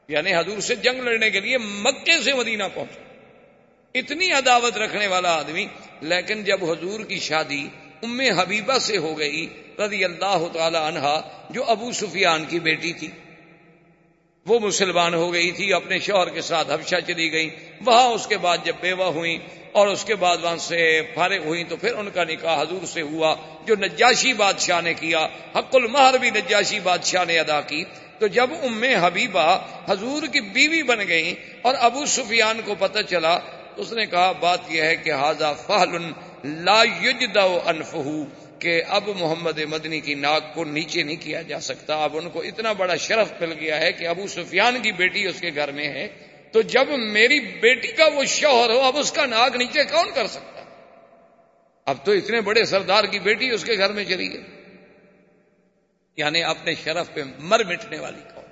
یعنی حضور سے جنگ لڑنے کے لیے مکے سے مدینہ پہنچا۔ اتنی عداوت رکھنے والا آدمی، لیکن جب حضور کی شادی ام حبیبہ سے ہو گئی رضی اللہ تعالی عنہا، جو ابو سفیان کی بیٹی تھی۔ وہ مسلمان ہو گئی تھی، اپنے شوہر کے ساتھ حبشہ چلی گئی۔ وہاں اس کے بعد جب بیوہ ہوئی اور اس کے بعد وہاں سے فارغ ہوئی تو پھر ان کا نکاح حضور سے ہوا، جو نجاشی بادشاہ نے کیا۔ حق المہر بھی نجاشی بادشاہ نے ادا کی۔ تو جب ام حبیبہ حضور کی بیوی بن گئی اور ابو سفیان کو پتہ چلا تو اس نے کہا، بات یہ ہے کہ حاضہ فہل لا یجدو انفہو، کہ اب محمد مدنی کی ناک کو نیچے نہیں کیا جا سکتا۔ اب ان کو اتنا بڑا شرف مل گیا ہے کہ ابو سفیان کی بیٹی اس کے گھر میں ہے۔ تو جب میری بیٹی کا وہ شوہر ہو، اب اس کا ناک نیچے کون کر سکتا؟ اب تو اتنے بڑے سردار کی بیٹی اس کے گھر میں چلی گئی۔ یعنی اپنے شرف پہ مر مٹنے والی کون؟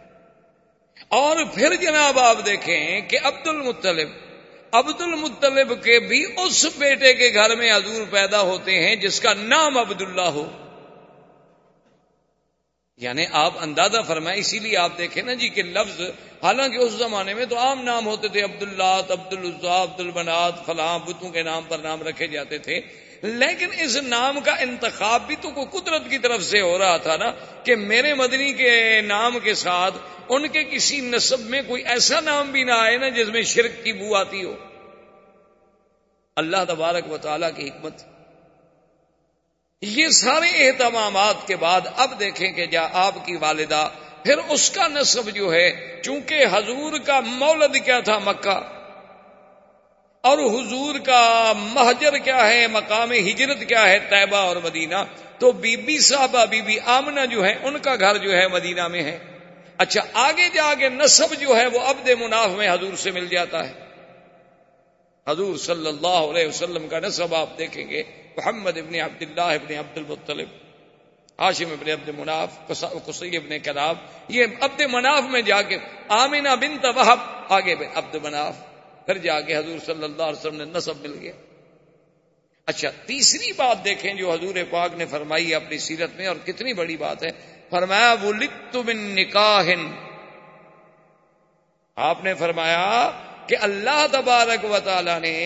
اور پھر جناب آپ دیکھیں کہ عبد المطلب عبد المطلب کے بھی اس بیٹے کے گھر میں حضور پیدا ہوتے ہیں جس کا نام عبداللہ ہو۔ یعنی آپ اندازہ فرمائیں، اسی لیے آپ دیکھیں نا جی کہ لفظ، حالانکہ اس زمانے میں تو عام نام ہوتے تھے عبد اللہ عبد الزا عبد البنات فلاں، بتوں کے نام پر نام رکھے جاتے تھے۔ لیکن اس نام کا انتخاب بھی تو کوئی قدرت کی طرف سے ہو رہا تھا نا کہ میرے مدنی کے نام کے ساتھ ان کے کسی نصب میں کوئی ایسا نام بھی نہ آئے نا جس میں شرک کی بو آتی ہو۔ اللہ تبارک و تعالی کی حکمت۔ یہ سارے اہتمامات کے بعد اب دیکھیں کہ جا آپ کی والدہ پھر اس کا نصب جو ہے چونکہ حضور کا مولد کیا تھا مکہ اور حضور کا مہجر کیا ہے، مقام ہجرت کیا ہے، طیبہ اور مدینہ. تو بی بی صاحبہ، بی بی آمنہ جو ہے ان کا گھر جو ہے مدینہ میں ہے. اچھا آگے جا کے نصب جو ہے، وہ عبد مناف میں حضور سے مل جاتا ہے. حضور صلی اللہ علیہ وسلم کا نصب آپ دیکھیں گے. محمد ابن عبداللہ ابن عبد المطلب ہاشم ابن عبد مناف قصی ابن کلاب. یہ عبد مناف میں جا کے آمینہ بنت وحب آگے عبد مناف. پھر جا کے حضور صلی اللہ علیہ وسلم نے نصب مل گیا۔ اچھا تیسری بات دیکھیں جو حضور پاک نے فرمائی اپنی سیرت میں، اور کتنی بڑی بات ہے۔ فرمایا وہ من نکاح۔ آپ نے فرمایا کہ اللہ تبارک و تعالی نے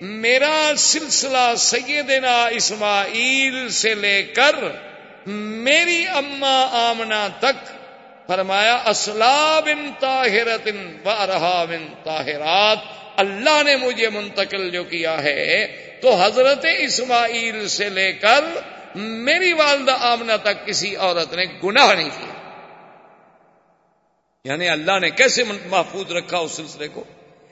میرا سلسلہ سیدنا اسماعیل سے لے کر میری اما آمنا تک فرمایا اسلاب ان طاہرت و رہا بن طاہرات، اللہ نے مجھے منتقل جو کیا ہے، تو حضرت اسماعیل سے لے کر میری والدہ آمنا تک کسی عورت نے گناہ نہیں کیا۔ یعنی اللہ نے کیسے محفوظ رکھا اس سلسلے کو؟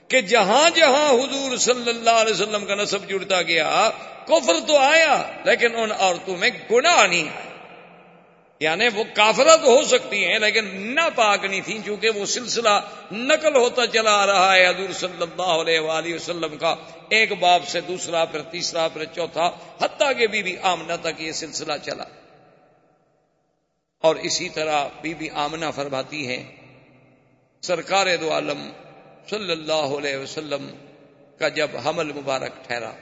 کہ جہاں جہاں حضور صلی اللہ علیہ وسلم کا نصب جڑتا گیا، کفر تو آیا، لیکن ان عورتوں میں گناہ نہیں آیا۔ یعنی وہ کافرت ہو سکتی ہیں، لیکن نہ پاک نہیں تھی چونکہ وہ سلسلہ نقل ہوتا چلا آ رہا ہے حضور صلی اللہ علیہ وآلہ وسلم کا۔ ایک باپ سے دوسرا، پھر تیسرا، پھر چوتھا، حتیٰ کہ بی بی آمنہ تک یہ سلسلہ چلا۔ اور اسی طرح بی بی آمنہ فرماتی ہیں، سرکار دو عالم صلی اللہ علیہ وسلم کا جب حمل مبارک ٹھہرا۔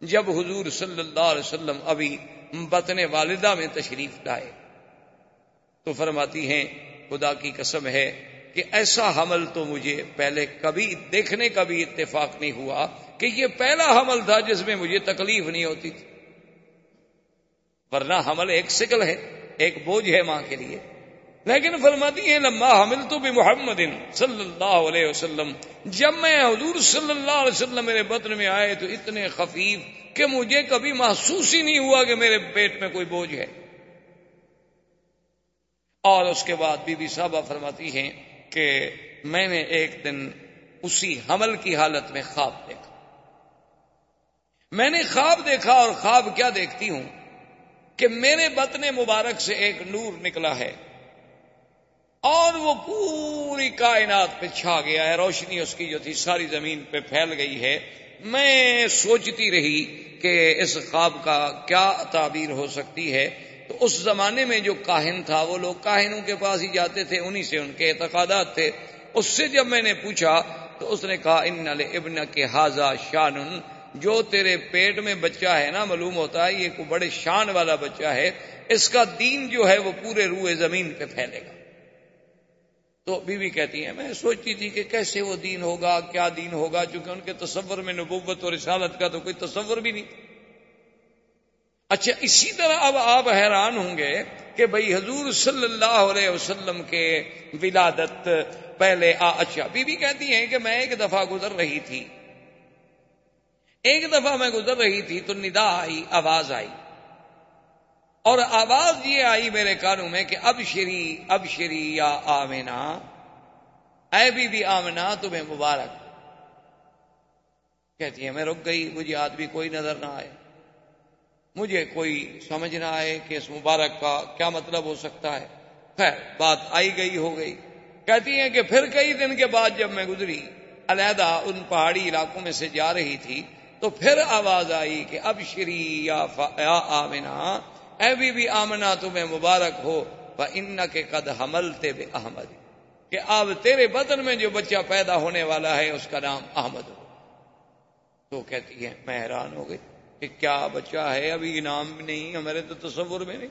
جب حضور صلی اللہ علیہ وسلم ابھی بطن والدہ میں تشریف لائے۔ تو فرماتی ہیں، خدا کی قسم ہے کہ ایسا حمل تو مجھے پہلے کبھی دیکھنے کا بھی اتفاق نہیں ہوا کہ یہ پہلا حمل تھا جس میں مجھے تکلیف نہیں ہوتی تھی۔ ورنہ حمل ایک سکل ہے، ایک بوجھ ہے ماں کے لیے۔ لیکن فرماتی ہیں لمبا حمل تو بھی محمد صلی اللہ علیہ وسلم۔ جب میں حضور صلی اللہ علیہ وسلم میرے بطن میں آئے تو اتنے خفیف کہ مجھے کبھی محسوس ہی نہیں ہوا کہ میرے پیٹ میں کوئی بوجھ ہے۔ اور اس کے بعد بی بی صاحبہ فرماتی ہیں کہ میں نے ایک دن اسی حمل کی حالت میں خواب دیکھا۔ میں نے خواب دیکھا اور خواب کیا دیکھتی ہوں کہ میرے بطن مبارک سے ایک نور نکلا ہے اور وہ پوری کائنات پہ چھا گیا ہے۔ روشنی اس کی جو تھی ساری زمین پہ پھیل گئی ہے۔ میں سوچتی رہی کہ اس خواب کا کیا تعبیر ہو سکتی ہے۔ تو اس زمانے میں جو کاہن تھا، وہ لوگ کاہنوں کے پاس ہی جاتے تھے، انہی سے ان کے اعتقادات تھے۔ اس سے جب میں نے پوچھا، تو اس نے کہا، ان ابن کے حاضہ شان جو تیرے پیٹ میں بچہ ہے نا، معلوم ہوتا ہے، یہ کوئی بڑے شان والا بچہ ہے۔ اس کا دین جو ہے، وہ پورے روئے زمین پہ پھیلے گا۔ تو بیوی بی کہتی ہیں، میں سوچتی تھی کہ کیسے وہ دین ہوگا، کیا دین ہوگا، چونکہ ان کے تصور میں نبوت اور رسالت کا تو کوئی تصور بھی نہیں۔ اچھا اسی طرح اب آپ حیران ہوں گے کہ بھائی حضور صلی اللہ علیہ وسلم کے ولادت پہلے، آ اچھا بی بی کہتی ہیں کہ میں ایک دفعہ گزر رہی تھی۔ ایک دفعہ میں گزر رہی تھی تو ندا آئی، آواز آئی۔ اور آواز یہ آئی میرے کانوں میں کہ اب شری اب شری یا آمنا اے بی بی آمنا تمہیں مبارک۔ کہتی ہے، میں رک گئی، مجھے آدمی کوئی نظر نہ آئے۔ مجھے کوئی سمجھ نہ آئے کہ اس مبارک کا کیا مطلب ہو سکتا ہے۔ خیر، بات آئی گئی، ہو گئی۔ کہتی ہیں کہ پھر کئی دن کے بعد جب میں گزری، علیحدہ ان پہاڑی علاقوں میں سے جا رہی تھی، تو پھر آواز آئی کہ اب شری یا آمنا اے بی بی آمنا تمہیں مبارک ہو ان کے قد حمل تے بے احمد کہ اب تیرے بدن میں جو بچہ پیدا ہونے والا ہے، اس کا نام احمد ہو۔ تو کہتی ہے میں حیران ہو گئی کہ کیا بچہ ہے؟ ابھی نام بھی نہیں، ہمارے تو تصور میں نہیں۔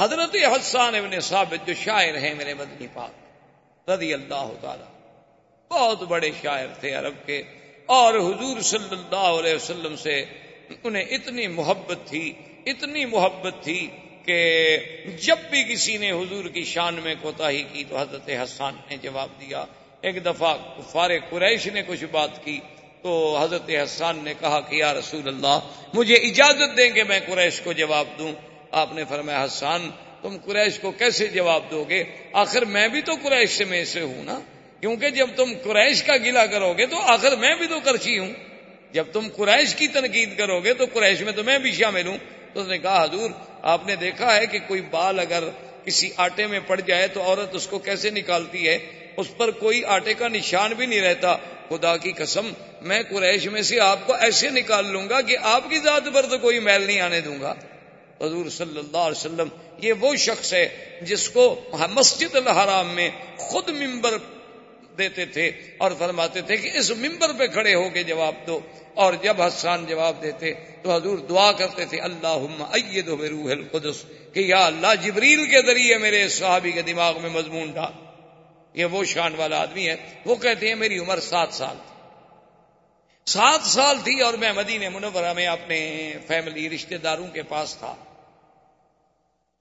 حضرت حسان ابن ثابت جو شاعر ہیں میرے مدنی پاک، رضی اللہ تعالی، بہت بڑے شاعر تھے عرب کے، اور حضور صلی اللہ علیہ وسلم سے انہیں اتنی محبت تھی، اتنی محبت تھی کہ جب بھی کسی نے حضور کی شان میں کوتا ہی کی تو حضرت حسان نے جواب دیا۔ ایک دفعہ فار قریش نے کچھ بات کی تو حضرت حسان نے کہا کہ یا رسول اللہ، مجھے اجازت دیں کہ میں قریش کو جواب دوں۔ آپ نے فرمایا، حسان، تم قریش کو کیسے جواب دو گے؟ آخر میں بھی تو قریش سے میں سے ہوں نا؟ کیونکہ جب تم قریش کا گلا کرو گے تو آخر میں بھی تو کرچی ہوں۔ جب تم قریش کی تنقید کرو گے تو قریش میں تو میں بھی شامل ہوں تو اس نے کہا، حضور، آپ نے دیکھا ہے کہ کوئی بال اگر کسی آٹے میں پڑ جائے تو عورت اس کو کیسے نکالتی ہے؟ اس پر کوئی آٹے کا نشان بھی نہیں رہتا۔ خدا کی قسم، میں قریش میں سے آپ کو ایسے نکال لوں گا کہ آپ کی ذات پر تو کوئی میل نہیں آنے دوں گا۔ حضور صلی اللہ علیہ وسلم، یہ وہ شخص ہے جس کو مسجد الحرام میں خود ممبر دیتے تھے اور فرماتے تھے کہ اس ممبر پہ کھڑے ہو کے جواب دو۔ اور جب حسان جواب دیتے تو حضور دعا کرتے تھے اللہ روح القدس کہ یا اللہ جبریل کے ذریعے میرے صحابی کے دماغ میں مضمون ڈال۔ یہ وہ شان والا آدمی ہے۔ وہ کہتے ہیں، میری عمر سات سال تھی۔ سات سال تھی اور میں مدینہ منورہ میں اپنے فیملی رشتہ داروں کے پاس تھا۔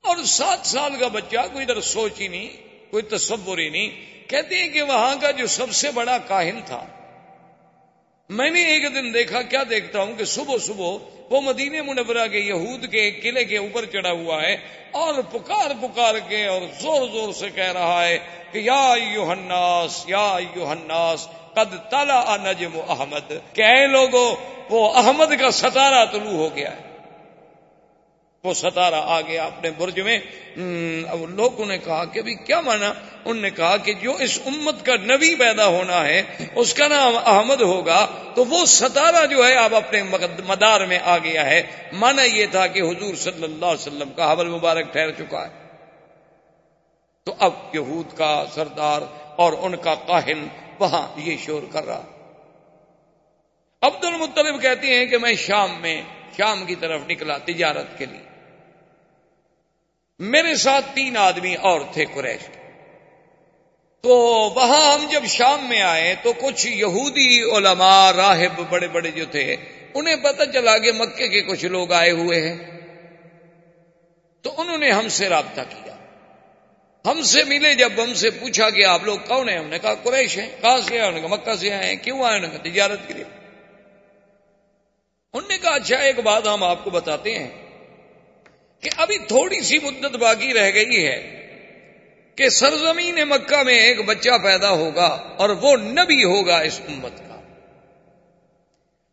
اور سات سال کا بچہ کوئی ادھر سوچ ہی نہیں، کوئی تصور ہی نہیں کہتے ہیں کہ وہاں کا جو سب سے بڑا کاہن تھا، میں نے ایک دن دیکھا، کیا دیکھتا ہوں کہ صبح صبح وہ مدینہ منورہ کے یہود کے قلعے کے اوپر چڑھا ہوا ہے اور پکار پکار کے اور زور زور سے کہہ رہا ہے کہ یا یو ہناس یا یو ہناس قد تالا نجم احمد۔ کہ اے لوگوں وہ احمد کا ستارہ طلوع ہو گیا ہے۔ وہ ستارہ آ گیا اپنے برج میں لوگوں نے کہا کہ ابھی کیا مانا؟ انہوں نے کہا کہ جو اس امت کا نبی پیدا ہونا ہے، اس کا نام احمد ہوگا، تو وہ ستارہ جو ہے اب اپنے مدار میں آ گیا ہے۔ مانا یہ تھا کہ حضور صلی اللہ علیہ وسلم کا حبل مبارک ٹھہر چکا ہے۔ تو اب یہود کا سردار اور ان کا کاہن وہاں یہ شور کر رہا۔ عبد المطلب کہتے ہیں کہ میں شام میں، شام کی طرف نکلا تجارت کے لیے۔ میرے ساتھ تین آدمی اور تھے قریش۔ تو وہاں ہم جب شام میں آئے تو کچھ یہودی علماء راہب بڑے بڑے جو تھے، انہیں پتہ چلا کہ مکے کے کچھ لوگ آئے ہوئے ہیں۔ تو انہوں نے ہم سے رابطہ کیا۔ ہم سے ملے جب ہم سے پوچھا کہ آپ لوگ کون ہیں؟ ہم نے کہا قریش ہیں۔ کہاں سے آئے؟ انہوں نے کہا مکہ سے آئے ہیں۔ کیوں آئے؟ انہوں نے کہا تجارت کے لیے۔ انہوں نے کہا اچھا ایک بات ہم آپ کو بتاتے ہیں۔ کہ ابھی تھوڑی سی مدت باقی رہ گئی ہے کہ سرزمین مکہ میں ایک بچہ پیدا ہوگا اور وہ نبی ہوگا اس امت کا۔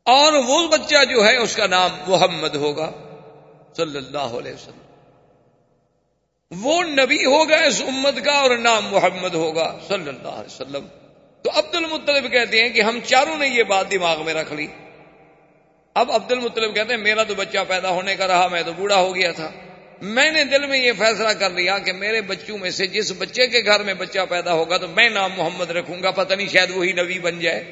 اور وہ بچہ جو ہے اس کا نام محمد ہوگا، صلی اللہ علیہ وسلم۔ وہ نبی ہوگا اس امت کا اور نام محمد ہوگا، صلی اللہ علیہ وسلم۔ تو عبد المطلب کہتے ہیں کہ ہم چاروں نے یہ بات دماغ میں رکھ لی۔ اب عبد المطلب کہتے ہیں، میرا تو بچہ پیدا ہونے کا رہا، میں تو بوڑھا ہو گیا تھا۔ میں نے دل میں یہ فیصلہ کر لیا کہ میرے بچوں میں سے جس بچے کے گھر میں بچہ پیدا ہوگا، تو میں نام محمد رکھوں گا، پتہ نہیں شاید وہی نبی بن جائے۔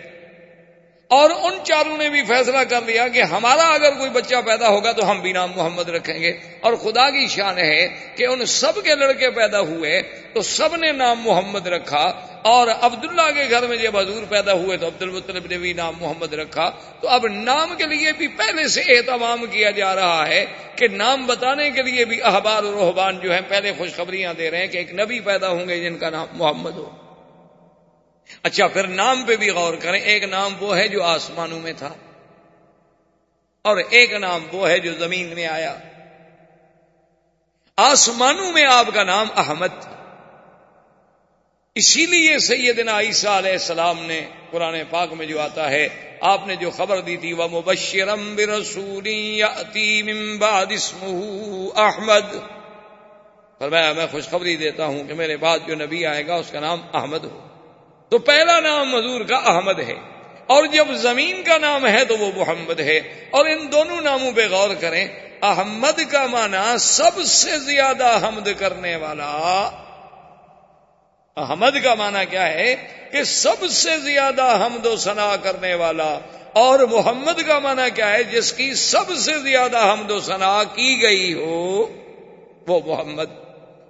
اور ان چاروں نے بھی فیصلہ کر لیا کہ ہمارا اگر کوئی بچہ پیدا ہوگا، تو ہم بھی نام محمد رکھیں گے۔ اور خدا کی شان ہے کہ ان سب کے لڑکے پیدا ہوئے، تو سب نے نام محمد رکھا۔ اور عبداللہ کے گھر میں جب حضور پیدا ہوئے تو عبد المطلب نے بھی نام محمد رکھا تو اب نام کے لیے بھی پہلے سے اہتمام کیا جا رہا ہے کہ نام بتانے کے لیے بھی احبار و روحبان جو ہیں پہلے خوشخبریاں دے رہے ہیں کہ ایک نبی پیدا ہوں گے جن کا نام محمد ہو۔ اچھا پھر نام پہ بھی غور کریں، ایک نام وہ ہے جو آسمانوں میں تھا اور ایک نام وہ ہے جو زمین میں آیا۔ آسمانوں میں آپ کا نام احمد۔ تھا اسی لیے سیدنا عیسیٰ علیہ السلام نے قرآن پاک میں جو آتا ہے، آپ نے جو خبر دی تھی وہ مبشرم برسولی احمد فرمایا، میں خوشخبری دیتا ہوں کہ میرے بعد جو نبی آئے گا، اس کا نام احمد ہو۔ تو پہلا نام مزور کا احمد ہے۔ اور جب زمین کا نام ہے تو وہ محمد ہے۔ اور ان دونوں ناموں پہ غور کریں، احمد کا معنی سب سے زیادہ حمد کرنے والا احمد کا معنی کیا ہے کہ سب سے زیادہ حمد و ثنا کرنے والا اور محمد کا معنی کیا ہے جس کی سب سے زیادہ حمد و ثنا کی گئی ہو، وہ محمد۔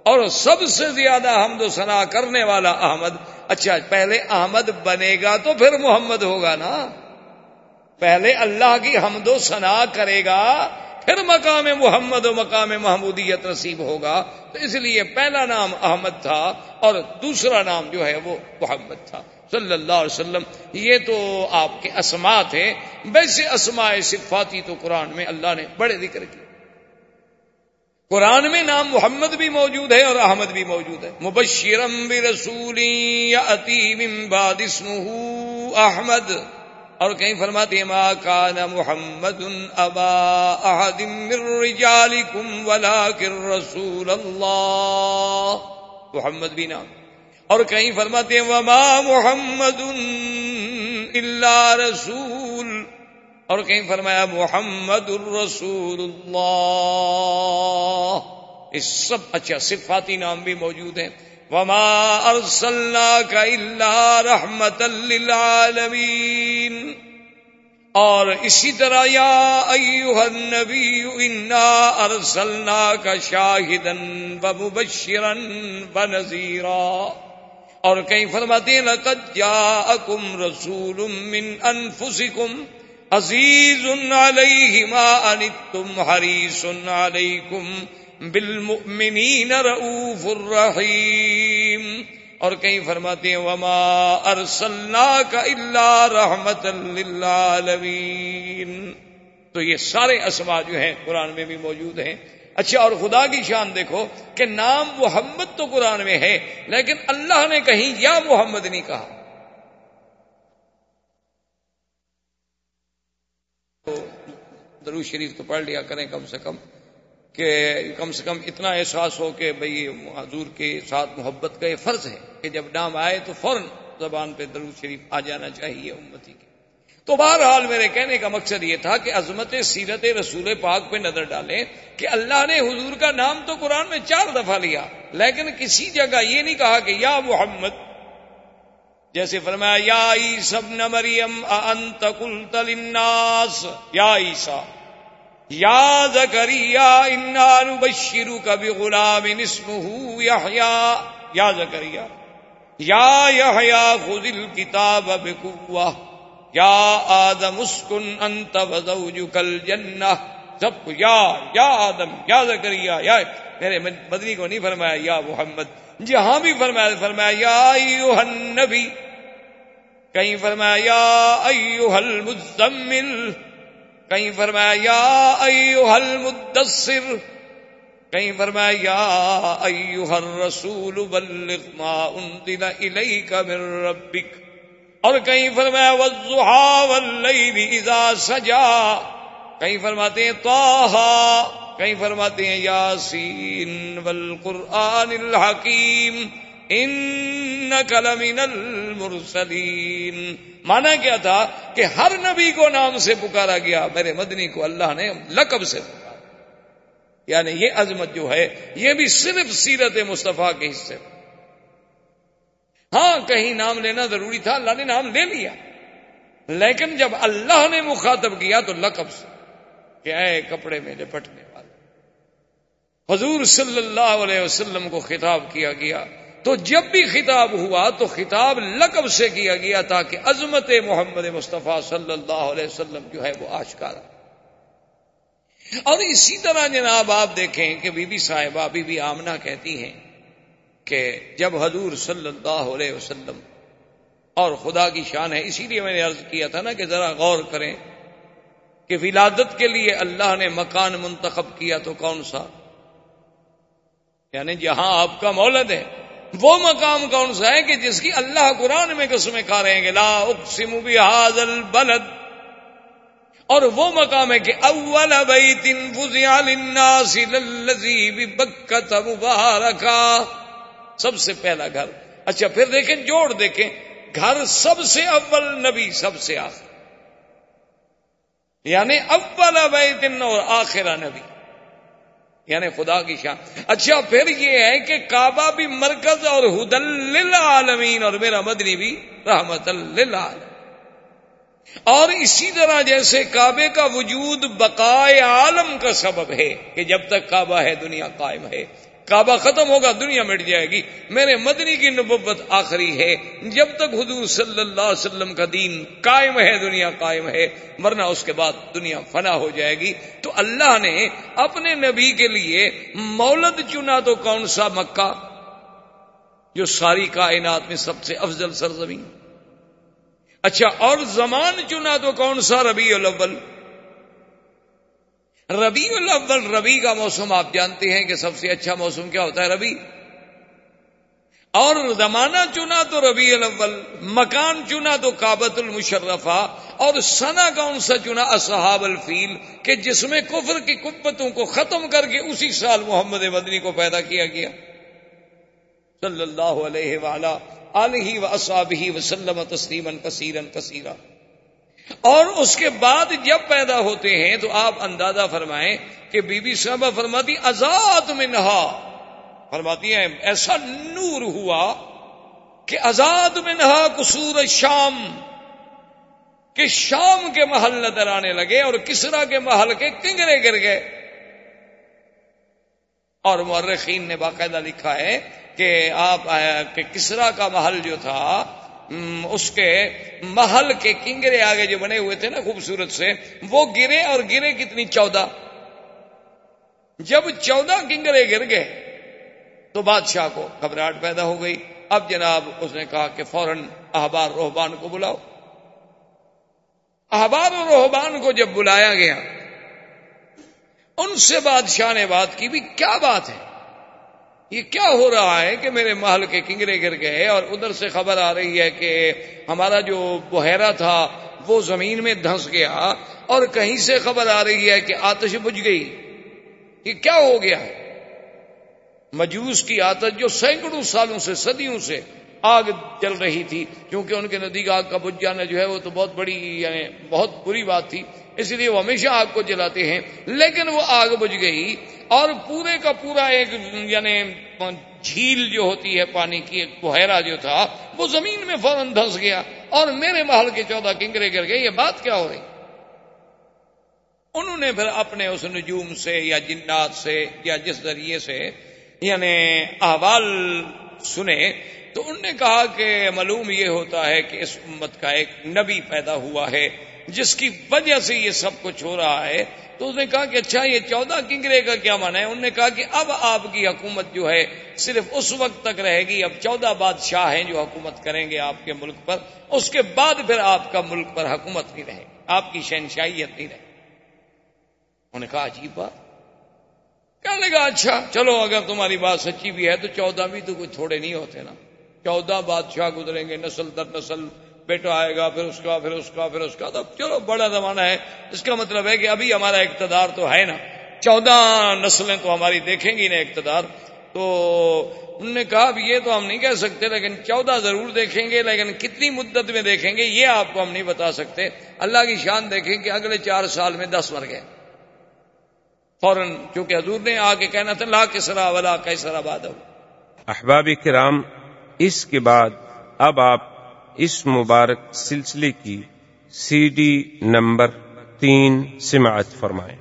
اور سب سے زیادہ حمد و ثنا کرنے والا احمد۔ اچھا پہلے احمد بنے گا تو پھر محمد ہوگا نا۔ پہلے اللہ کی حمد و ثنا کرے گا پھر مقام محمد و مقام محمودیت نصیب ہوگا۔ تو اس لیے پہلا نام احمد تھا اور دوسرا نام جو ہے وہ محمد تھا۔ صلی اللہ علیہ وسلم، یہ تو آپ کے اسما تھے۔ ویسے اسماء صفاتی تو قرآن میں اللہ نے بڑے ذکر کی قرآن میں نام محمد بھی موجود ہے اور احمد بھی موجود ہے۔ مبشرم برسولی بعد اسمه احمد۔ اور کہیں فرماتے ما کان محمد ابا احد من رجالکم ولکن رسول اللہ. محمد بھی نام. اور کہیں فرماتے وما محمد الا رسول. اور کہیں فرمایا، محمد الرسول اللہ. اس سب اچھا صفاتی نام بھی موجود ہیں۔ وما ارسلنا کا اللہ رحمت للعالمین اور اسی طرح یا ایوہ النبی انا ارسلنا کا شاہدن و مبشرن و نذیرا. اور کہیں فرماتے ہیں، لقد جاءکم رسول من انفسکم عزیز علیہ ما انتم حریص علیکم بالمؤمنین رؤوف الرحیم۔ اور کہیں فرماتے ہیں، وما ارسلناک الا رحمت للعالمین تو یہ سارے اسما جو ہیں، قرآن میں بھی موجود ہیں۔ اچھا اور خدا کی شان دیکھو کہ نام محمد تو قرآن میں ہے، لیکن اللہ نے کہیں یا محمد نہیں کہا۔ درو شریف تو پڑھ لیا کریں کم سے کم۔ کہ کم سے کم اتنا احساس ہو کہ بھئی حضور کے ساتھ محبت کا یہ فرض ہے کہ جب نام آئے تو فوراً زبان پہ درو شریف آ جانا چاہیے امتی کے۔ تو بہرحال میرے کہنے کا مقصد یہ تھا کہ عظمت سیرت رسول پاک پہ نظر ڈالیں کہ اللہ نے حضور کا نام تو قرآن میں چار دفعہ لیا، لیکن کسی جگہ یہ نہیں کہا کہ یا محمد، جیسے فرمایا، یا عیسب نہ مریم انت قلت للناس، یا عیسا یا زکریا، انا نبشرک بغلام اسمه یحیی یا زکریا، یا یحیی خذ الكتاب بقوه یا آدم، اسکن انت وزوجک الجنہ. سب کو، یا یا آدم، یا زکریا، یا میرے مدنی کو نہیں فرمایا، یا محمد. جہاں بھی فرمایا فرمایا، یا ایوہ النبی. کہیں فرمایا، یا ایوہ المزمل. کہیں فرمایا، یا ایوہ المدثر، کہیں فرمایا، یا ایوہ الرسول بلغ ما انزل الیک من ربک، اور کہیں فرمایا، والضحا واللیل اذا سجا، کہیں فرماتے ہیں، طاہا، کہیں فرماتے ہیں، یاسین والقرآن الحکیم ان کلمین المرسلین مانا کیا تھا کہ ہر نبی کو نام سے پکارا گیا، میرے مدنی کو اللہ نے لقب سے پکارا۔ یعنی یہ عظمت جو ہے، یہ بھی صرف سیرت مصطفیٰ کے حصے۔ ہاں کہیں نام لینا ضروری تھا، اللہ نے نام لے لیا۔ لیکن جب اللہ نے مخاطب کیا تو لقب سے، کہ اے کپڑے میں لپٹنے والے۔ حضور صلی اللہ علیہ وسلم کو خطاب کیا گیا تو جب بھی خطاب ہوا تو خطاب لقب سے کیا گیا تاکہ عظمت محمد مصطفیٰ صلی اللہ علیہ وسلم جو ہے وہ آشکارا اور اسی طرح جناب آپ دیکھیں کہ بی بی صاحبہ، بی بی آمنہ کہتی ہیں کہ جب حضور صلی اللہ علیہ وسلم، اور خدا کی شان ہے، اسی لیے میں نے عرض کیا تھا نا کہ ذرا غور کریں کہ ولادت کے لیے اللہ نے مکان منتخب کیا تو کون سا؟ یعنی جہاں آپ کا مولد ہے۔ وہ مقام کون سا ہے کہ جس کی اللہ قرآن میں قسمیں کھا رہے ہیں کہ لا اقسم بهذا البلد۔ اور وہ مقام ہے کہ اول بیت وزع للناس للذی ببکت مبارکا۔ سب سے پہلا گھر۔ اچھا پھر دیکھیں، جوڑ دیکھیں۔ گھر سب سے اول، نبی سب سے آخر۔ یعنی اول بیت اور آخرہ نبی۔ یعنی خدا کی شان۔ اچھا پھر یہ ہے کہ کعبہ بھی مرکز اور ہدل للعالمین اور میرا مدنی بھی رحمت للعالمین۔ اور اسی طرح جیسے کعبے کا وجود بقائے عالم کا سبب ہے کہ جب تک کعبہ ہے، دنیا قائم ہے۔ کعبہ ختم ہوگا، دنیا مٹ جائے گی۔ میرے مدنی کی نبوت آخری ہے۔ جب تک حضور صلی اللہ علیہ وسلم کا دین قائم ہے، دنیا قائم ہے، ورنہ اس کے بعد دنیا فنا ہو جائے گی۔ تو اللہ نے اپنے نبی کے لیے مولد چنا تو کون سا مکہ؟ جو ساری کائنات میں سب سے افضل سرزمین۔ اچھا اور زمان چنا تو کون سا ربیع الاول؟ ربیع الاول ربی کا موسم آپ جانتے ہیں کہ سب سے اچھا موسم کیا ہوتا ہے ربی اور زمانہ چنا تو ربیع الاول، مکان چنا تو کابت المشرفہ، اور سنا کون سا چنا؟ اصحاب الفیل، کہ جس میں کفر کی قبتوں کو ختم کر کے اسی سال محمد مدنی کو پیدا کیا گیا۔ صلی اللہ علیہ وآلہ علیہ و اصابی وسلم تسلیم کثیرن کثیرہ اور اس کے بعد جب پیدا ہوتے ہیں تو آپ اندازہ فرمائیں کہ بی بی صاحبہ فرماتی، آزاد میں نہا فرماتی ہیں، ایسا نور ہوا کہ آزاد میں نہا قصور شام، کہ شام کے محل نظر آنے لگے اور کسرا کے محل کے کنگرے گر گئے. اور مورخین نے باقاعدہ لکھا ہے کہ آپ، کہ کسرا کا محل جو تھا اس کے محل کے کنگرے آگے جو بنے ہوئے تھے نا خوبصورت سے، وہ گرے اور گرے کتنی چودہ۔ جب چودہ کنگرے گر گئے، تو بادشاہ کو گھبراہٹ پیدا ہو گئی۔ اب جناب اس نے کہا کہ فوراً احبار روحبان کو بلاؤ۔ احبار اور روحبان کو جب بلایا گیا، ان سے بادشاہ نے بات کی بھی، کیا بات ہے؟ یہ کیا ہو رہا ہے کہ میرے محل کے کنگرے گر گئے اور ادھر سے خبر آ رہی ہے کہ ہمارا جو بحیرہ تھا وہ زمین میں دھنس گیا اور کہیں سے خبر آ رہی ہے کہ آتش بجھ گئی۔ یہ کیا ہو گیا ہے؟ مجوس کی آتش جو سینکڑوں سالوں سے، صدیوں سے آگ جل رہی تھی، کیونکہ ان کے نزدیک آگ کا بجھ جانا جو ہے وہ تو بہت بڑی یعنی بہت بری بات تھی اس لیے وہ ہمیشہ آگ کو جلاتے ہیں، لیکن وہ آگ بجھ گئی۔ اور پورے کا پورا ایک یعنی جھیل جو ہوتی ہے پانی کی، ایک بحیرہ جو تھا، وہ زمین میں فوراً دھس گیا۔ اور میرے محل کے چودہ کنکرے گر گئے، یہ بات کیا ہو رہی؟ انہوں نے پھر اپنے اس نجوم سے یا جنات سے یا جس ذریعے سے یعنی احوال سنے، تو انہوں نے کہا کہ معلوم یہ ہوتا ہے کہ اس امت کا ایک نبی پیدا ہوا ہے، جس کی وجہ سے یہ سب کچھ ہو رہا ہے۔ تو اس نے کہا کہ اچھا یہ چودہ کنگرے کا کیا مانا ہے؟ انہوں نے کہا کہ اب آپ کی حکومت جو ہے صرف اس وقت تک رہے گی، اب چودہ بادشاہ ہیں جو حکومت کریں گے آپ کے ملک پر، اس کے بعد پھر آپ کا ملک پر حکومت نہیں رہے گی آپ کی شہنشاہیت نہیں رہے۔ انہوں نے کہا، عجیب بات۔ کہنے کا اچھا چلو، اگر تمہاری بات سچی بھی ہے تو چودہ بھی تو کچھ تھوڑے نہیں ہوتے نا۔ چودہ بادشاہ گزریں گے نسل در نسل بیٹا آئے گا، پھر اس کا، پھر اس کا، پھر اس کا۔ تو چلو، بڑا زمانہ ہے۔ اس کا مطلب ہے کہ ابھی ہمارا اقتدار تو ہے نا۔ چودہ نسلیں تو ہماری دیکھیں گی نا اقتدار۔ تو انہوں نے کہا یہ تو ہم نہیں کہہ سکتے، لیکن چودہ ضرور دیکھیں گے، لیکن کتنی مدت میں دیکھیں گے، یہ آپ کو ہم نہیں بتا سکتے۔ اللہ کی شان دیکھیں کہ اگلے چار سال میں دس مر گئے فوراً، چونکہ حضور نے آ کے کہنا تھا، لا کسرا ولا کیسرا باد احباب کرام، اس کے بعد اب آپ اس مبارک سلسلے کی سی ڈی نمبر تین سماعت فرمائیں۔